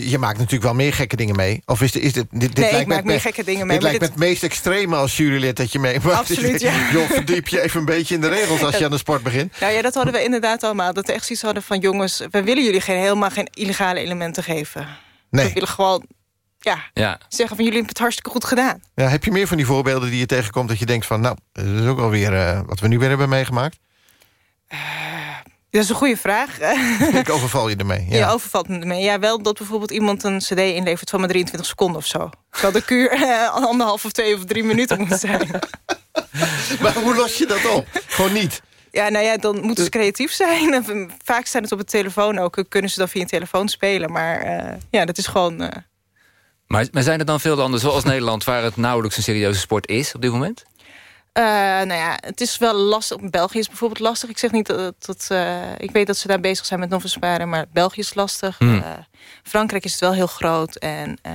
je maakt natuurlijk wel meer gekke dingen mee. Of is, dit- is dit, dit, dit Nee, ik lijkt me maak het meer me- gekke dingen mee, Dit lijkt dit- het meest extreme als jurylid dat je meemaakt. Absoluut, ja. (laughs) Joh, verdiep je even een beetje in de regels als je aan de sport begint. Nou ja, dat hadden we inderdaad allemaal. Dat we echt zoiets hadden van... jongens, we willen jullie geen, helemaal geen illegale elementen geven. Nee. We willen gewoon ja, Ja. zeggen van jullie hebben het hartstikke goed gedaan. Ja, heb je meer van die voorbeelden die je tegenkomt... dat je denkt van, nou, dat is ook alweer eh wat we nu weer hebben meegemaakt? Dat is een goede vraag. (laughs) Ik overval je ermee. Je Ja. overvalt me ermee. Ja, wel dat bijvoorbeeld iemand een cd inlevert van maar 23 seconden of zo. Terwijl de kuur (laughs) eh, anderhalf of twee of drie minuten moet zijn. (laughs) Maar hoe los je dat op? Gewoon niet. Ja, nou ja, dan moeten ze creatief zijn. Vaak zijn het op de telefoon ook. Kunnen ze dan via een telefoon spelen. Maar eh, ja, dat is gewoon... Maar, maar zijn er dan veel landen zoals (laughs) Nederland... waar het nauwelijks een serieuze sport is op dit moment? Eh, nou ja, het is wel lastig. België is bijvoorbeeld lastig. Ik zeg niet dat... dat eh, ik weet dat ze daar bezig zijn met novice paren, maar België is lastig. Hmm. Eh, Frankrijk is het wel heel groot. En eh,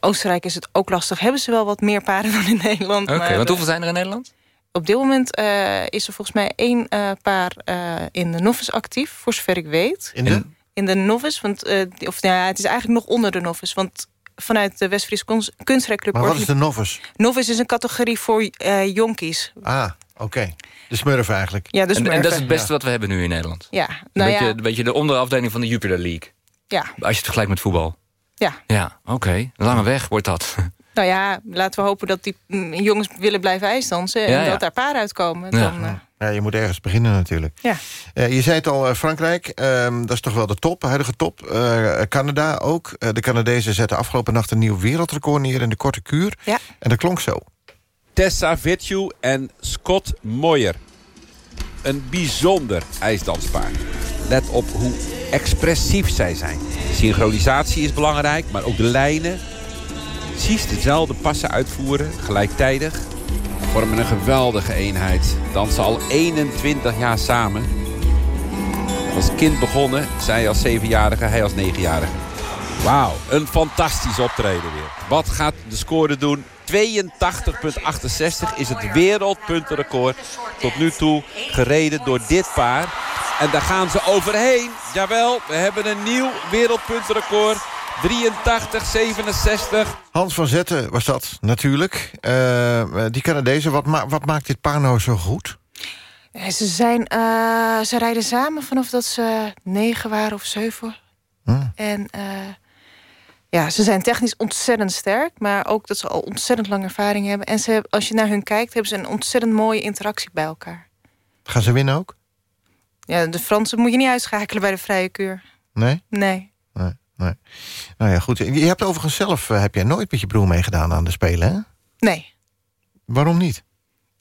Oostenrijk is het ook lastig. Hebben ze wel wat meer paren (laughs) dan in Nederland. Oké, want eh, hoeveel zijn er in Nederland? Op dit moment eh, is er volgens mij één eh, paar eh, in de novice actief, voor zover ik weet. In de? In de novice, want, eh, die- of nou ja, het is eigenlijk nog onder de novice. Want vanuit de West-Fries Kunst- Kunstrijkclub... Maar wat is de novice? Novice is een categorie voor eh, jonkies. Ah, oké. De smurf eigenlijk. Ja, de en, en dat is het beste wat we hebben nu in Nederland. Ja, Een, nou beetje, ja, een beetje de onderafdeling van de Jupiler League. ja, Als je het vergelijkt met voetbal. ja. Ja, oké. Lange weg wordt dat. (laughs) Nou ja, laten we hopen dat die mm, jongens willen blijven ijsdansen... en Ja, ja. dat daar paren uitkomen. Ja. Dan, eh, Ja, je moet ergens beginnen natuurlijk. ja. Eh, je zei het al, eh, Frankrijk, ehm, dat is toch wel de top, huidige top. Eh, Canada ook. Eh, de Canadezen zetten afgelopen nacht een nieuw wereldrecord neer... in de korte kuur. Ja. En dat klonk zo. Tessa Virtue en Scott Moyer. Een bijzonder ijsdanspaar. Let op hoe expressief zij zijn. Synchronisatie is belangrijk, maar ook de lijnen. Precies dezelfde passen uitvoeren, gelijktijdig. Vormen een geweldige eenheid. Dansen al 21 jaar samen. Als kind begonnen, zij als zevenjarige, hij als negenjarige. Wauw, een fantastisch optreden weer. Wat gaat de score doen? 82,68 is het wereldpuntenrecord tot nu toe gereden door dit paar. En daar gaan ze overheen. Jawel, we hebben een nieuw wereldpuntenrecord. 83,67. Hans van Zetten was dat natuurlijk. Eh, die Canadezen, wat, ma- wat maakt dit paar nou zo goed? Ja, Ze, zijn, eh, ze rijden samen vanaf dat ze negen waren of zeven. Hmm. En eh, Ja, ze zijn technisch ontzettend sterk, maar ook dat ze al ontzettend lang ervaring hebben. En ze, als je naar hun kijkt, hebben ze een ontzettend mooie interactie bij elkaar. Gaan ze winnen ook? Ja, de Fransen moet je niet uitschakelen bij de vrije kuur. Nee? Nee. Nee. Nou ja, goed. Je hebt overigens zelf eh, heb jij nooit met je broer meegedaan aan de Spelen, hè? Nee. Waarom niet?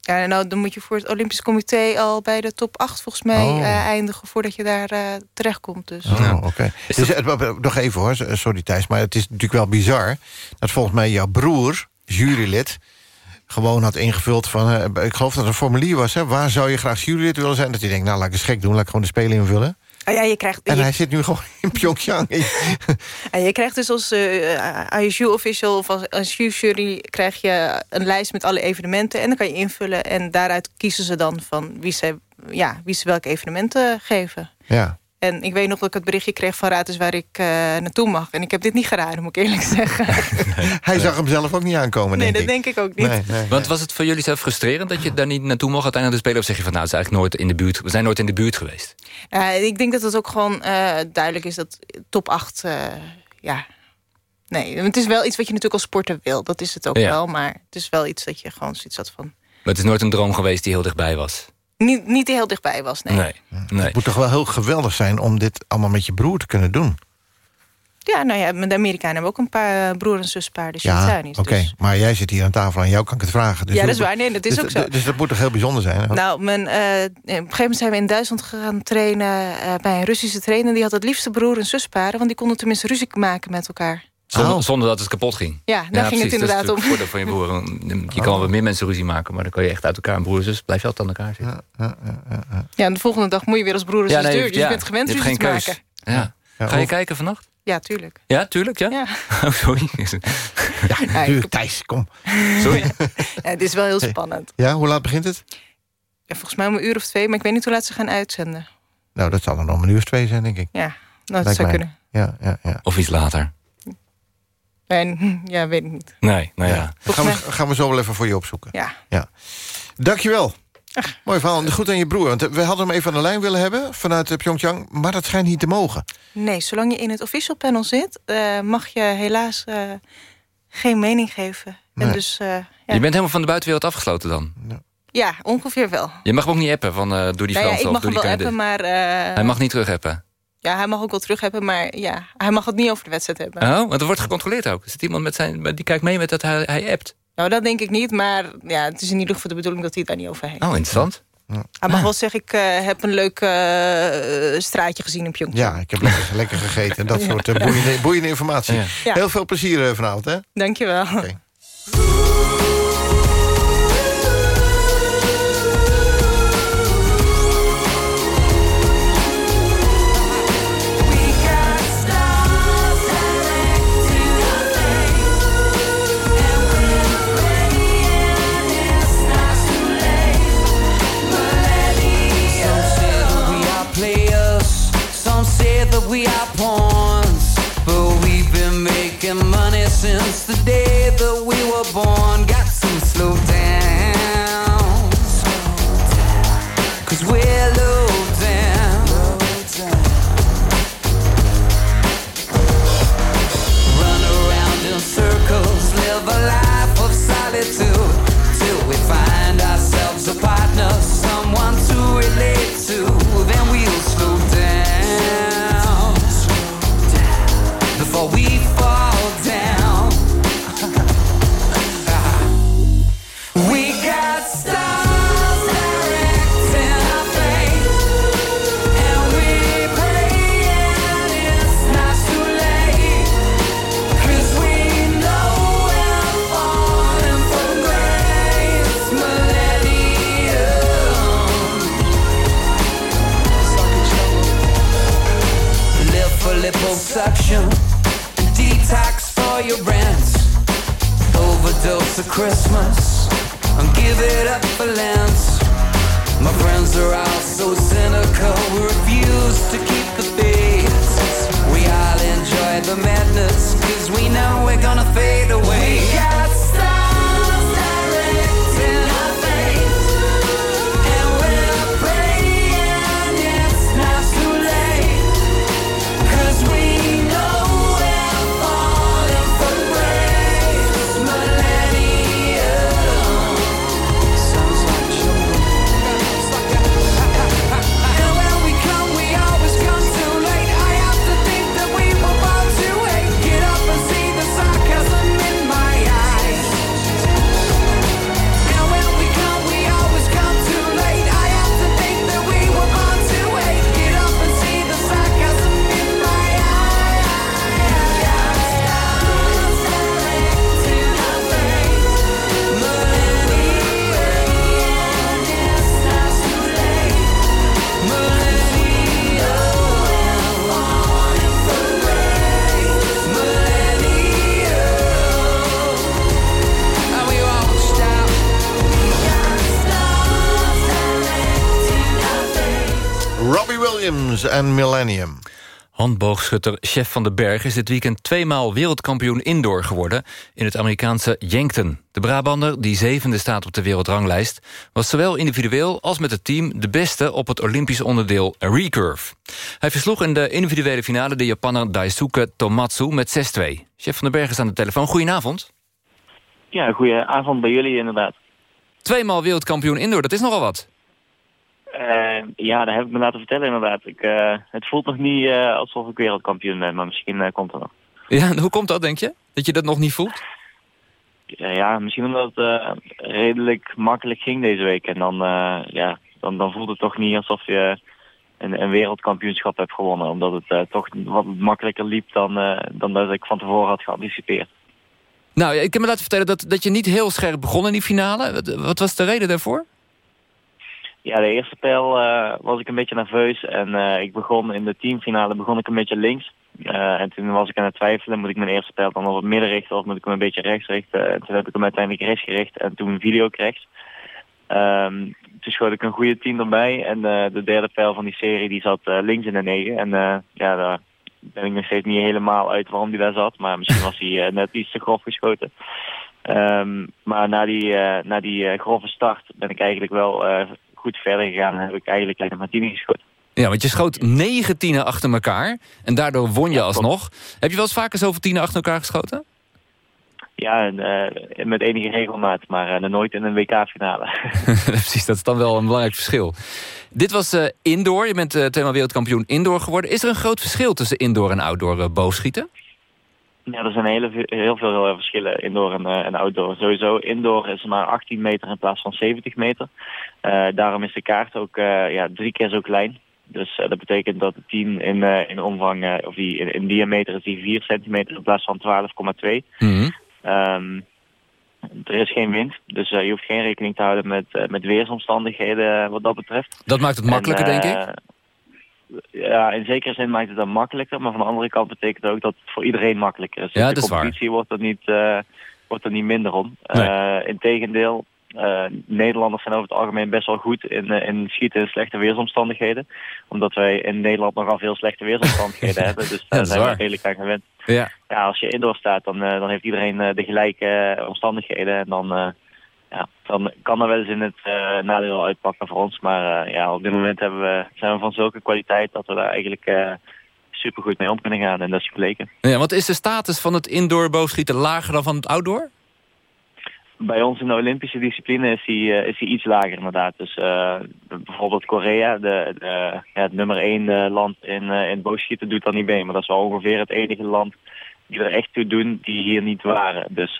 Ja, nou, dan moet je voor het Olympisch Comité al bij de top 8 volgens mij Oh. eh, eindigen voordat je daar eh, terechtkomt. Dus. Oh, oké. Dus, eh, nog even hoor, sorry Thijs, maar het is natuurlijk wel bizar... dat volgens mij jouw broer, jurylid, gewoon had ingevuld van... ik geloof dat het een formulier was, hè, waar zou je graag jurylid willen zijn? Dat hij denkt, nou laat ik eens gek doen, laat ik gewoon de Spelen invullen. Ah, ja, je krijgt, En je, hij zit nu gewoon (laughs) in Pyeongchang. en (laughs) je krijgt dus als eh ISU-official of als ISU-jury... krijg je een lijst met alle evenementen en dan kan je invullen. En daaruit kiezen ze dan van wie ze, ja, wie ze welke evenementen geven. ja. En ik weet nog dat ik het berichtje kreeg van Raad is waar ik eh, naartoe mag. En ik heb dit niet geraden, moet ik eerlijk (laughs) zeggen. Hij zag hem zelf ook niet aankomen, nee, denk dat ik. denk ik ook niet. Nee, nee. Want was het voor jullie zelf frustrerend dat je daar niet naartoe mocht uiteindelijk de spelen? Of zeg je van nou, het is eigenlijk nooit in de buurt, we zijn nooit in de buurt geweest? Ik denk dat het ook gewoon eh, duidelijk is dat top 8... eh, ja, nee, het is wel iets wat je natuurlijk als sporter wil. Dat is het ook Ja. wel, maar het is wel iets dat je gewoon zoiets had van... Maar het is nooit een droom geweest die heel dichtbij was. Niet, niet heel dichtbij was, nee. Nee. nee. Het moet toch wel heel geweldig zijn om dit allemaal met je broer te kunnen doen. Ja, nou ja, de Amerikanen hebben ook een paar eh, broer- en zuspaar, de Ja, oké. Dus. Maar jij zit hier aan tafel en jou kan ik het vragen. Dus Ja, dat is waar. Nee, dat is dus, ook zo. Dus dat moet toch heel bijzonder zijn? hè? Nou, mijn, eh, op een gegeven moment zijn we in Duitsland gaan trainen... eh, bij een Russische trainer. Die had het liefste broer- en zusparen... want die konden tenminste ruzie maken met elkaar. Zonder, Oh. zonder dat het kapot ging. Ja, daar ging het inderdaad dat is om. voordeel van je broer. Je kan wel met meer mensen ruzie maken, maar dan kan je echt uit elkaar. Broer en zus blijf je altijd aan elkaar zitten. Ja, en de volgende dag moet je weer als broer en zus deur. Dus je bent gewend je hebt ruzie geen te keus. maken. Ja. Ga je kijken vannacht? Ja, tuurlijk. Ja, tuurlijk, ja? Ja. (laughs) Oh, sorry. (laughs) Ja, tuurlijk, Thijs, kom. Sorry. (laughs) Ja, het is wel heel spannend. Ja, hoe laat begint het? Ja, volgens mij om een uur of twee, maar ik weet niet hoe laat ze gaan uitzenden. Nou, dat zal dan om een uur of twee zijn, denk ik. Ja, nou, dat Lijkt zou mij. kunnen. Ja, ja, ja. Of iets later. En, (laughs) ja, weet ik niet. Nee, nou ja. Dat gaan we, gaan we zo wel even voor je opzoeken. Ja. ja. Dankjewel. Mooi verhaal. Goed aan je broer. Want we hadden hem even aan de lijn willen hebben vanuit eh, Pyeongchang. Maar dat schijnt niet te mogen. Nee, zolang je in het official panel zit... eh, mag je helaas eh, geen mening geven. En dus, eh, ja. Je bent helemaal van de buitenwereld afgesloten dan? ja, ongeveer wel. Je mag hem ook niet appen van eh doe die Nou ja, Fransen ik of mag doe hem die wel appen, maar... eh, Hij mag niet terug appen. Ja, hij mag ook wel terug hebben, maar ja, hij mag het niet over de wedstrijd hebben. Oh, want er wordt gecontroleerd ook. Er zit iemand met zijn, die kijkt mee met dat hij, hij appt. Nou, dat denk ik niet, maar ja, het is in ieder geval de bedoeling dat hij het daar niet over heeft. Oh, interessant. Hij mag wel zeggen, ik eh, heb een leuk eh, straatje gezien in Pyeongchang. Ja, ik heb lekker, lekker gegeten. En dat (laughs) soort eh, boeiende, boeiende informatie. Ja. Heel veel plezier vanavond, hè? Dankjewel. Some money since the day that Williams en Millennium. Handboogschutter Chef van den Berg is dit weekend tweemaal wereldkampioen indoor geworden in het Amerikaanse Yankton. De Brabander, die zevende staat op de wereldranglijst, was zowel individueel als met het team de beste op het Olympische onderdeel recurve. Hij versloeg in de individuele finale de Japanner Daisuke Tomatsu met 6-2. Chef van den Berg is aan de telefoon. Goedenavond. Ja, goeie avond bij jullie inderdaad. Tweemaal wereldkampioen indoor, dat is nogal wat. Uh, ja, dat heb ik me laten vertellen inderdaad. Ik, uh, het voelt nog niet uh, alsof ik wereldkampioen ben, maar misschien komt het nog. Ja, (laughs) hoe komt dat, denk je? Dat je dat nog niet voelt? ja, misschien omdat het redelijk makkelijk ging deze week. En dan, ja, dan, dan voelt het toch niet alsof je een, een wereldkampioenschap hebt gewonnen. Omdat het toch wat makkelijker liep dan, dan dat ik van tevoren had geanticipeerd. Nou, ik heb me laten vertellen dat, dat je niet heel scherp begon in die finale. Wat, wat was de reden daarvoor? Ja, de eerste pijl uh, was ik een beetje nerveus. En uh, ik begon in de teamfinale begon ik een beetje links. Uh, en toen was ik aan het twijfelen, moet ik mijn eerste pijl dan op het midden richten of moet ik hem een beetje rechts richten. En toen heb ik hem uiteindelijk rechts gericht en toen video ik rechts. Um, toen schoot ik een goede team erbij. En de derde pijl van die serie die zat links in de negen. En ja, daar ben ik nog steeds niet helemaal uit waarom die daar zat. Maar misschien was hij net iets te grof geschoten. Um, maar na die, na die grove start ben ik eigenlijk wel goed verder gegaan en heb ik eigenlijk alleen maar tien geschoten. Ja, want je schoot negen tienen achter elkaar en daardoor won je alsnog. Heb je wel eens vaker zoveel tienen achter elkaar geschoten? Ja, en, uh, met enige regelmaat, maar uh, nooit in een WK-finale. (laughs) Precies, dat is dan wel een belangrijk verschil. Dit was uh, indoor, je bent tweemaal wereldkampioen indoor geworden. Is er een groot verschil tussen indoor en outdoor boogschieten? Ja, er zijn hele, heel veel verschillen indoor en, uh, en, outdoor. Sowieso indoor is maar 18 meter in plaats van 70 meter. Uh, daarom is de kaart ook uh, ja, drie keer zo klein. Dus dat betekent dat de 10 in, in omvang, of die, in, in, diameter is die 4 centimeter in plaats van 12,2. Mm -hmm. um, er is geen wind, dus je hoeft geen rekening te houden met, met weersomstandigheden wat dat betreft. Dat maakt het makkelijker, en, denk ik? Ja, in zekere zin maakt het dan makkelijker. Maar van de andere kant betekent het ook dat het voor iedereen makkelijker is. Ja, de dat is competitie waar. wordt er niet, uh, wordt er niet minder om. Nee. Uh, Integendeel, uh, Nederlanders zijn over het algemeen best wel goed in, in schieten in slechte weersomstandigheden. Omdat wij in Nederland nogal veel slechte weersomstandigheden (laughs) hebben. Dus daar zijn we waar. redelijk aan gewend. Ja. Ja, als je indoor staat, dan, dan heeft iedereen de gelijke omstandigheden. En dan ja, dan kan er wel eens in het uh, nadeel uitpakken voor ons. Maar uh, ja, op dit moment hebben we, zijn we van zulke kwaliteit dat we daar eigenlijk uh, supergoed mee om kunnen gaan. En dat is gebleken. Ja, wat is de status van het indoor boogschieten lager dan van het outdoor? Bij ons in de Olympische discipline is die, is die iets lager inderdaad. Dus bijvoorbeeld Korea, de, de, ja, het nummer één land in, in boogschieten, doet dat niet mee. Maar dat is wel ongeveer het enige land die er echt toe doen die hier niet waren. Dus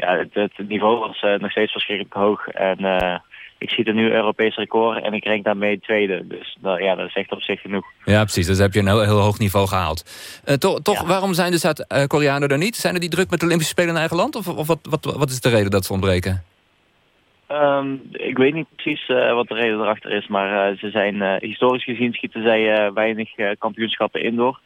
ja, het, het, niveau was uh, nog steeds verschrikkelijk hoog. En uh, ik zie er nu Europees record en ik rank daarmee tweede. Dus dat, ja, dat is echt op zich genoeg. Ja, precies. Dus heb je een heel, heel hoog niveau gehaald. Uh, toch, waarom zijn de Zuid-Koreanen er niet? Zijn er die druk met de Olympische Spelen in eigen land? Of, of wat, wat, wat is de reden dat ze ontbreken? Um, ik weet niet precies wat de reden erachter is. Maar ze zijn historisch gezien schieten zij weinig kampioenschappen indoor.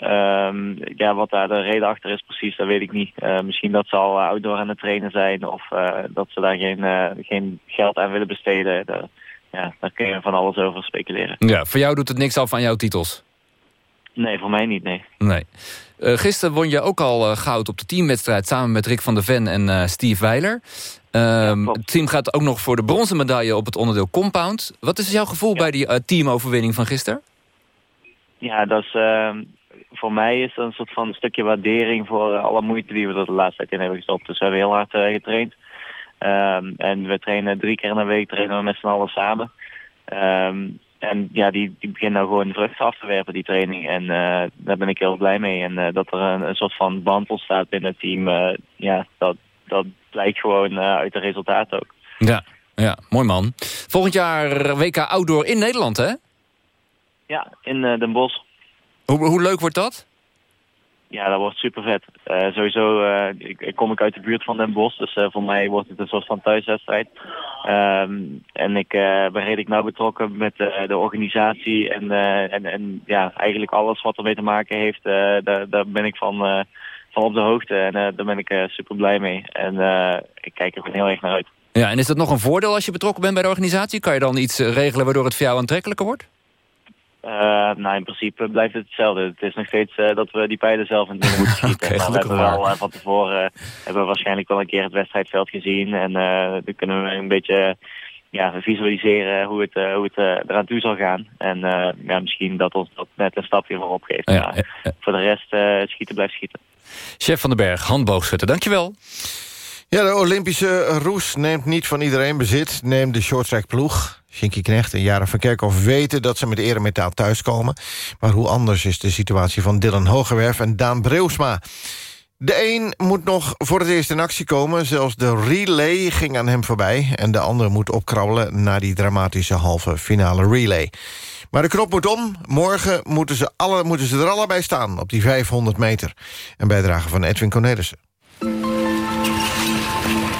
Um, ja, wat daar de reden achter is precies, dat weet ik niet. Uh, misschien dat ze al outdoor aan het trainen zijn of uh, dat ze daar geen, uh, geen geld aan willen besteden. Daar, ja, daar kun je van alles over speculeren. Ja, voor jou doet het niks af aan jouw titels? Nee, voor mij niet, nee. Nee. gisteren won je ook al goud op de teamwedstrijd samen met Rick van der Ven en Steve Weiler. Um, ja, het team gaat ook nog voor de bronzen medaille op het onderdeel compound. Wat is jouw gevoel ja. bij die teamoverwinning van gisteren? Ja, dat is ehm, voor mij is dat een soort van stukje waardering voor alle moeite die we er de laatste tijd in hebben gestopt. Dus we hebben heel hard uh, getraind. Um, en we trainen drie keer in de week trainen we met z'n allen samen. Um, en ja, die, die begint nou gewoon vruchten af te werpen, die training. En uh, daar ben ik heel blij mee. En uh, dat er een, een, soort van band ontstaat binnen het team, ja, dat, dat blijkt gewoon uit de resultaten ook. Ja, ja, mooi man. Volgend jaar WK Outdoor in Nederland, hè? Ja, in Den Bosch. Hoe, hoe leuk wordt dat? Ja, dat wordt super vet. Uh, sowieso uh, ik, ik, kom ik uit de buurt van Den Bosch, dus uh, voor mij wordt het een soort van thuiswedstrijd. Um, en ik ben redelijk nauw betrokken met de organisatie en, en, en ja, eigenlijk alles wat ermee te maken heeft, daar, daar ben ik van, van op de hoogte en daar ben ik super blij mee. En ik kijk er heel erg naar uit. Ja, en is dat nog een voordeel als je betrokken bent bij de organisatie? Kan je dan iets regelen waardoor het voor jou aantrekkelijker wordt? Nou, in principe blijft het hetzelfde. Het is nog steeds dat we die pijlen zelf in het moeten (laughs) schieten. Maar we hebben wel maar. eh, van tevoren hebben we waarschijnlijk wel een keer het wedstrijdveld gezien. En eh, dan kunnen we een beetje ja, visualiseren hoe het, eh, hoe het eh, eraan toe zal gaan. En eh, ja, misschien dat ons dat net een stapje voorop geeft. Ja, Maar voor de rest eh, schieten blijft schieten. Chef van den Berg, handboogschutter, dankjewel. Ja, de Olympische roes neemt niet van iedereen bezit. Neem de shorttrack ploeg. Shinky Knecht en Jara van Kerkhoff weten dat ze met eremetaal thuiskomen. Maar hoe anders is de situatie van Dylan Hogewerf en Daan Breusma? De een moet nog voor het eerst in actie komen. Zelfs de relay ging aan hem voorbij. En de ander moet opkrabbelen naar die dramatische halve finale relay. Maar de knop moet om. Morgen moeten ze, alle, moeten ze er allebei staan op die 500 meter. Een bijdrage van Edwin Cornelissen.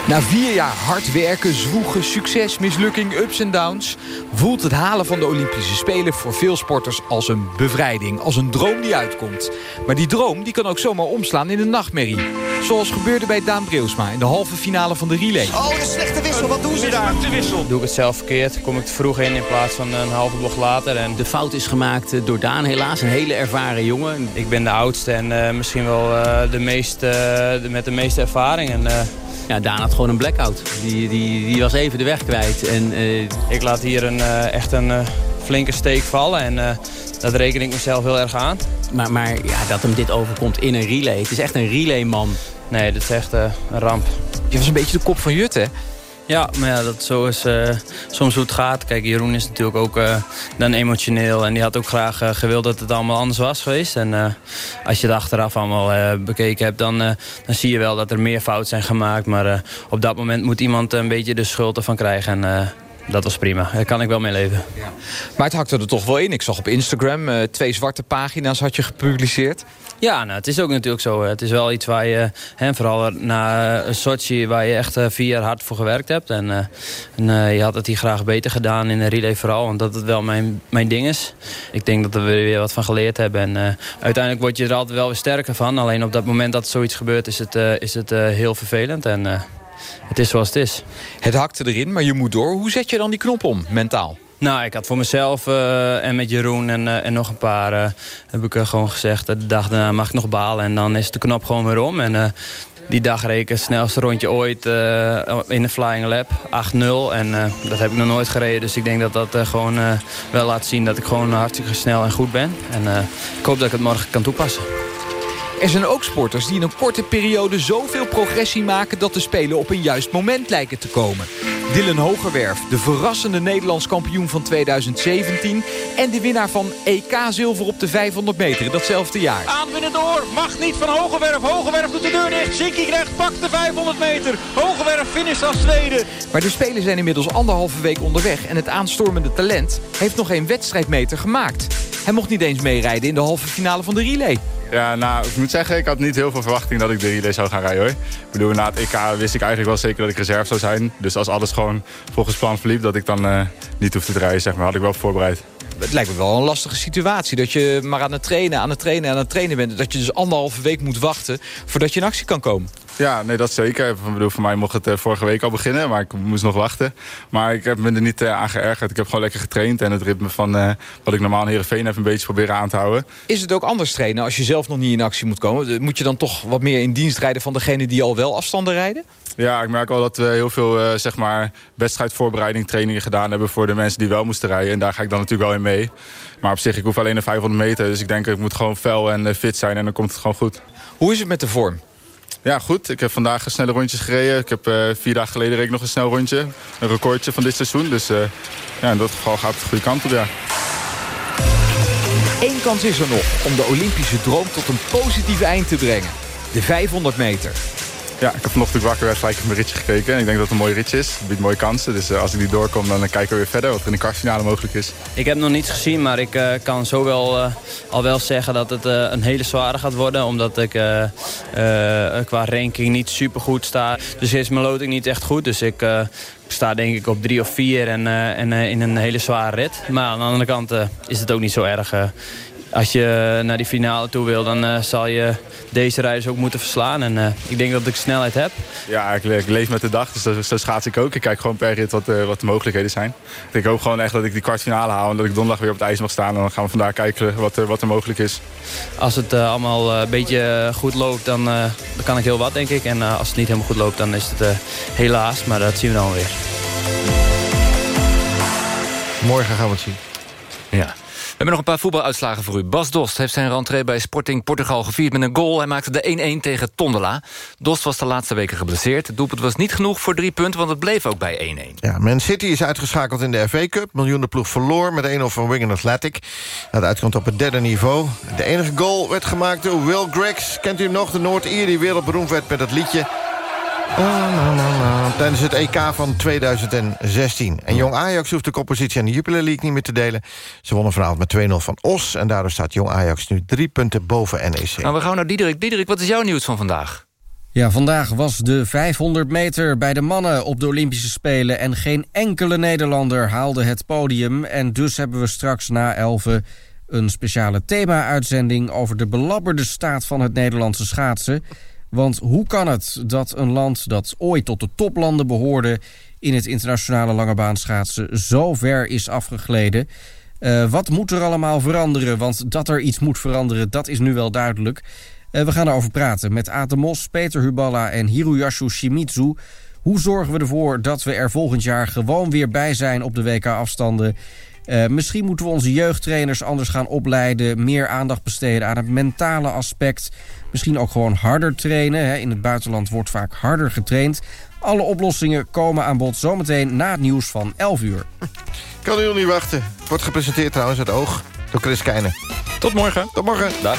Na vier jaar hard werken, zwoegen, succes, mislukking, ups en downs... voelt het halen van de Olympische Spelen voor veel sporters als een bevrijding. Als een droom die uitkomt. Maar die droom die kan ook zomaar omslaan in een nachtmerrie. Zoals gebeurde bij Daan Breusma in de halve finale van de relay. Oh, de slechte wissel. Wat doen ze daar? De wissel. Doe ik het zelf verkeerd, kom ik te vroeg in in plaats van een halve bocht later. En de fout is gemaakt eh, door Daan helaas, een hele ervaren jongen. Ik ben de oudste en eh, misschien wel eh, de meest, eh, met de meeste ervaring. En, eh, Ja, Daan had gewoon een blackout. Die, die, die was even de weg kwijt. En, eh, ik laat hier een, eh, echt een eh, flinke steek vallen en eh, dat reken ik mezelf heel erg aan. maar maar ja, dat hem dit overkomt in een relay. Het is echt een relayman. Nee, dat is echt eh, een ramp. Je was een beetje de kop van Jut, hè? Ja, maar ja, dat zo is eh, soms hoe het gaat. Kijk, Jeroen is natuurlijk ook eh, dan emotioneel. En die had ook graag eh, gewild dat het allemaal anders was geweest. En als je het achteraf allemaal bekeken hebt... Dan, dan zie je wel dat er meer fouten zijn gemaakt. Maar op dat moment moet iemand een beetje de schuld ervan krijgen. En dat was prima. Daar kan ik wel mee leven. Maar het hakte er toch wel in. Ik zag op Instagram twee zwarte pagina's had je gepubliceerd. Ja, nou, het is ook natuurlijk zo. Het is wel iets waar je, hè, vooral na uh, Sochi, waar je echt uh, vier jaar hard voor gewerkt hebt. En, uh, en je had het hier graag beter gedaan in de relay vooral, want dat het wel mijn, mijn ding is. Ik denk dat we er weer wat van geleerd hebben. En uiteindelijk word je er altijd wel weer sterker van. Alleen op dat moment dat zoiets gebeurt, is het, is het heel vervelend. En het is zoals het is. Het hakte erin, maar je moet door. Hoe zet je dan die knop om, mentaal? Nou, ik had voor mezelf uh, en met Jeroen en, uh, en nog een paar... Uh, heb ik gewoon gezegd, de dag daarna mag ik nog balen. En dan is de knop gewoon weer om. En die dag ik het snelste rondje ooit in de Flying Lab. 8-0. En dat heb ik nog nooit gereden. Dus ik denk dat dat gewoon wel laat zien dat ik gewoon hartstikke snel en goed ben. En ik hoop dat ik het morgen kan toepassen. Er zijn ook sporters die in een korte periode zoveel progressie maken... dat de Spelen op een juist moment lijken te komen. Dylan Hogerwerf, de verrassende Nederlands kampioen van 2017... en de winnaar van EK zilver op de 500 meter datzelfde jaar. Aanwinnen door, mag niet van Hogerwerf. Hogerwerf doet de deur dicht. Zinky krijgt pakt de 500 meter. Hogerwerf finish als tweede. Maar de Spelen zijn inmiddels anderhalve week onderweg... en het aanstormende talent heeft nog geen wedstrijdmeter gemaakt. Hij mocht niet eens meerijden in de halve finale van de relay. Ja, nou, ik moet zeggen, ik had niet heel veel verwachting dat ik de relay zou gaan rijden hoor. Ik bedoel, na het EK wist ik eigenlijk wel zeker dat ik reserve zou zijn. Dus als alles gewoon volgens plan verliep, dat ik dan uh, niet hoefde te rijden, zeg maar, had ik wel voorbereid. Het lijkt me wel een lastige situatie. Dat je maar aan het trainen, aan het trainen, aan het trainen bent. Dat je dus anderhalve week moet wachten voordat je in actie kan komen. Ja, nee, dat zeker. Ik bedoel, voor mij mocht het uh, vorige week al beginnen, maar ik moest nog wachten. Maar ik heb me er niet uh, aan geërgerd. Ik heb gewoon lekker getraind en het ritme van uh, wat ik normaal in Heerenveen heb een beetje proberen aan te houden. Is het ook anders trainen als je zelf nog niet in actie moet komen? Moet je dan toch wat meer in dienst rijden van degene die al wel afstanden rijden? Ja, ik merk wel dat we heel veel zeg maar, wedstrijdvoorbereiding trainingen gedaan hebben voor de mensen die wel moesten rijden. En daar ga ik dan natuurlijk wel in mee. Maar op zich, ik hoef alleen de 500 meter. Dus ik denk, ik moet gewoon fel en fit zijn en dan komt het gewoon goed. Hoe is het met de vorm? Ja, goed. Ik heb vandaag snelle rondjes gereden. Ik heb uh, vier dagen geleden reed ik nog een snel rondje. Een recordje van dit seizoen. Dus uh, ja, in dat geval gaat het de goede kant op, ja. Eén kans is er nog om de Olympische droom tot een positief eind te brengen. De 500 meter. Ja, ik heb vanochtend wakker werd gelijk op mijn ritje gekeken. En ik denk dat het een mooi ritje is. Het biedt mooie kansen. Dus uh, als ik die doorkom, dan kijken we weer verder wat er in de kwartfinale mogelijk is. Ik heb nog niets gezien, maar ik uh, kan zo wel, uh, al wel zeggen dat het een hele zware gaat worden. Omdat ik qua ranking niet super goed sta. Dus is mijn loting niet echt goed. Dus ik sta denk ik op drie of vier en, en in een hele zware rit. Maar aan de andere kant is het ook niet zo erg als je naar die finale toe wil, dan eh, zal je deze rijders ook moeten verslaan. En eh, ik denk dat ik snelheid heb. Ja, ik, le- ik leef met de dag, dus dat, zo schaats ik ook. Ik kijk gewoon per rit wat, eh, wat de mogelijkheden zijn. Ik hoop gewoon echt dat ik die kwartfinale haal... en dat ik donderdag weer op het ijs mag staan. En dan gaan we vandaag kijken wat, er- wat er mogelijk is. Als het eh, allemaal eh, een beetje goed loopt, dan, eh, dan kan ik heel wat, denk ik. En eh, als het niet helemaal goed loopt, dan is het eh, helaas. Maar dat zien we dan weer. Morgen gaan we het zien. Ja. We hebben nog een paar voetbaluitslagen voor u. Bas Dost heeft zijn rentree bij Sporting Portugal gevierd met een goal. Hij maakte de 1-1 tegen Tondela. Dost was de laatste weken geblesseerd. Het doelpunt was niet genoeg voor drie punten, want het bleef ook bij 1-1. Ja, Man City is uitgeschakeld in de FA Cup. Miljoenenploeg verloor met 1-0 van Wigan Athletic. Het uitkomt op het derde niveau. De enige goal werd gemaakt door Will Griggs. Kent u nog? De Noord-Ier die wereldberoemd werd met het liedje... Tijdens het EK van 2016. En Jong Ajax hoeft de koppositie aan de Jupiler League niet meer te delen. Ze wonnen vanavond met 2-0 van Os. En daardoor staat Jong Ajax nu drie punten boven NEC. Nou, we gaan naar Diederik. Diederik, wat is jouw nieuws van vandaag? Ja, vandaag was de 500 meter bij de mannen op de Olympische Spelen... en geen enkele Nederlander haalde het podium. En dus hebben we straks na 11 een speciale thema-uitzending... over de belabberde staat van het Nederlandse schaatsen. Want hoe kan het dat een land dat ooit tot de toplanden behoorde... in het internationale langebaanschaatsen zo ver is afgegleden... Eh, wat moet er allemaal veranderen? Want dat er iets moet veranderen, dat is nu wel duidelijk. Eh, we gaan erover praten met Aten Mos, Peter Huballa en Hiroyasu Shimizu. Hoe zorgen we ervoor dat we er volgend jaar gewoon weer bij zijn op de WK-afstanden? Eh, misschien moeten we onze jeugdtrainers anders gaan opleiden... meer aandacht besteden aan het mentale aspect. Misschien ook gewoon harder trainen. Hè. In het buitenland wordt vaak harder getraind. Alle oplossingen komen aan bod zometeen na het nieuws van 11 uur. Kan u nog niet wachten. Wordt gepresenteerd trouwens uit Oog door Chris Keijnen. Tot morgen. Tot morgen. Dag.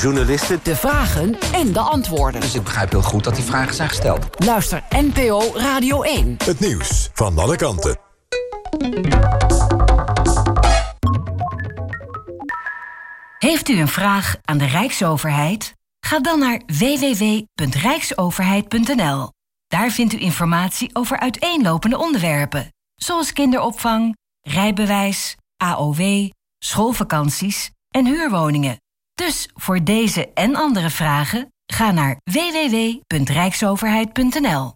journalisten. De vragen en de antwoorden. Dus ik begrijp heel goed dat die vragen zijn gesteld. Luister NPO Radio 1. Het nieuws van alle kanten. Heeft u een vraag aan de Rijksoverheid? Ga dan naar www.rijksoverheid.nl. Daar vindt u informatie over uiteenlopende onderwerpen, zoals kinderopvang, rijbewijs, AOW, schoolvakanties en huurwoningen. Dus voor deze en andere vragen ga naar www.rijksoverheid.nl.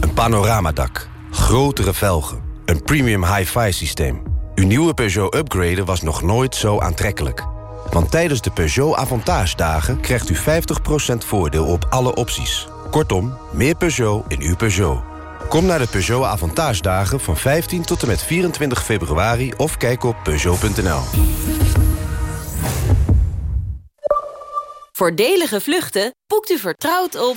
Een panoramadak, grotere velgen, een premium hi-fi systeem. Uw nieuwe Peugeot upgraden was nog nooit zo aantrekkelijk. Want tijdens de Peugeot Avantage dagen krijgt u 50% voordeel op alle opties. Kortom, meer Peugeot in uw Peugeot. Kom naar de Peugeot Avantage van 15 tot en met 24 februari... of kijk op Peugeot.nl. Voordelige vluchten boekt u vertrouwd op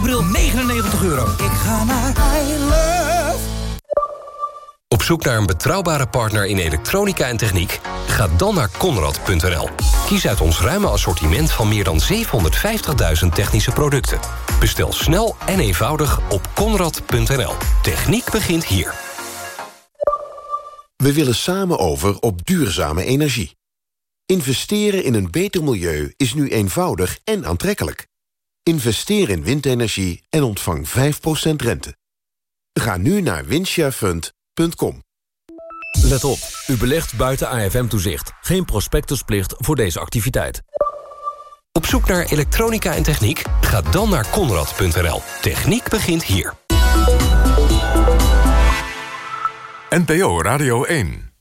Bril, 99 euro. Ik ga naar iLove. Op zoek naar een betrouwbare partner in elektronica en techniek? Ga dan naar Conrad.nl. Kies uit ons ruime assortiment van meer dan 750.000 technische producten. Bestel snel en eenvoudig op Conrad.nl. Techniek begint hier. We willen samen over op duurzame energie. Investeren in een beter milieu is nu eenvoudig en aantrekkelijk. Investeer in windenergie en ontvang 5% rente. Ga nu naar windsharefund.com. Let op, u belegt buiten AFM-toezicht. Geen prospectusplicht voor deze activiteit. Op zoek naar elektronica en techniek? Ga dan naar konrad.nl. Techniek begint hier. NPO Radio 1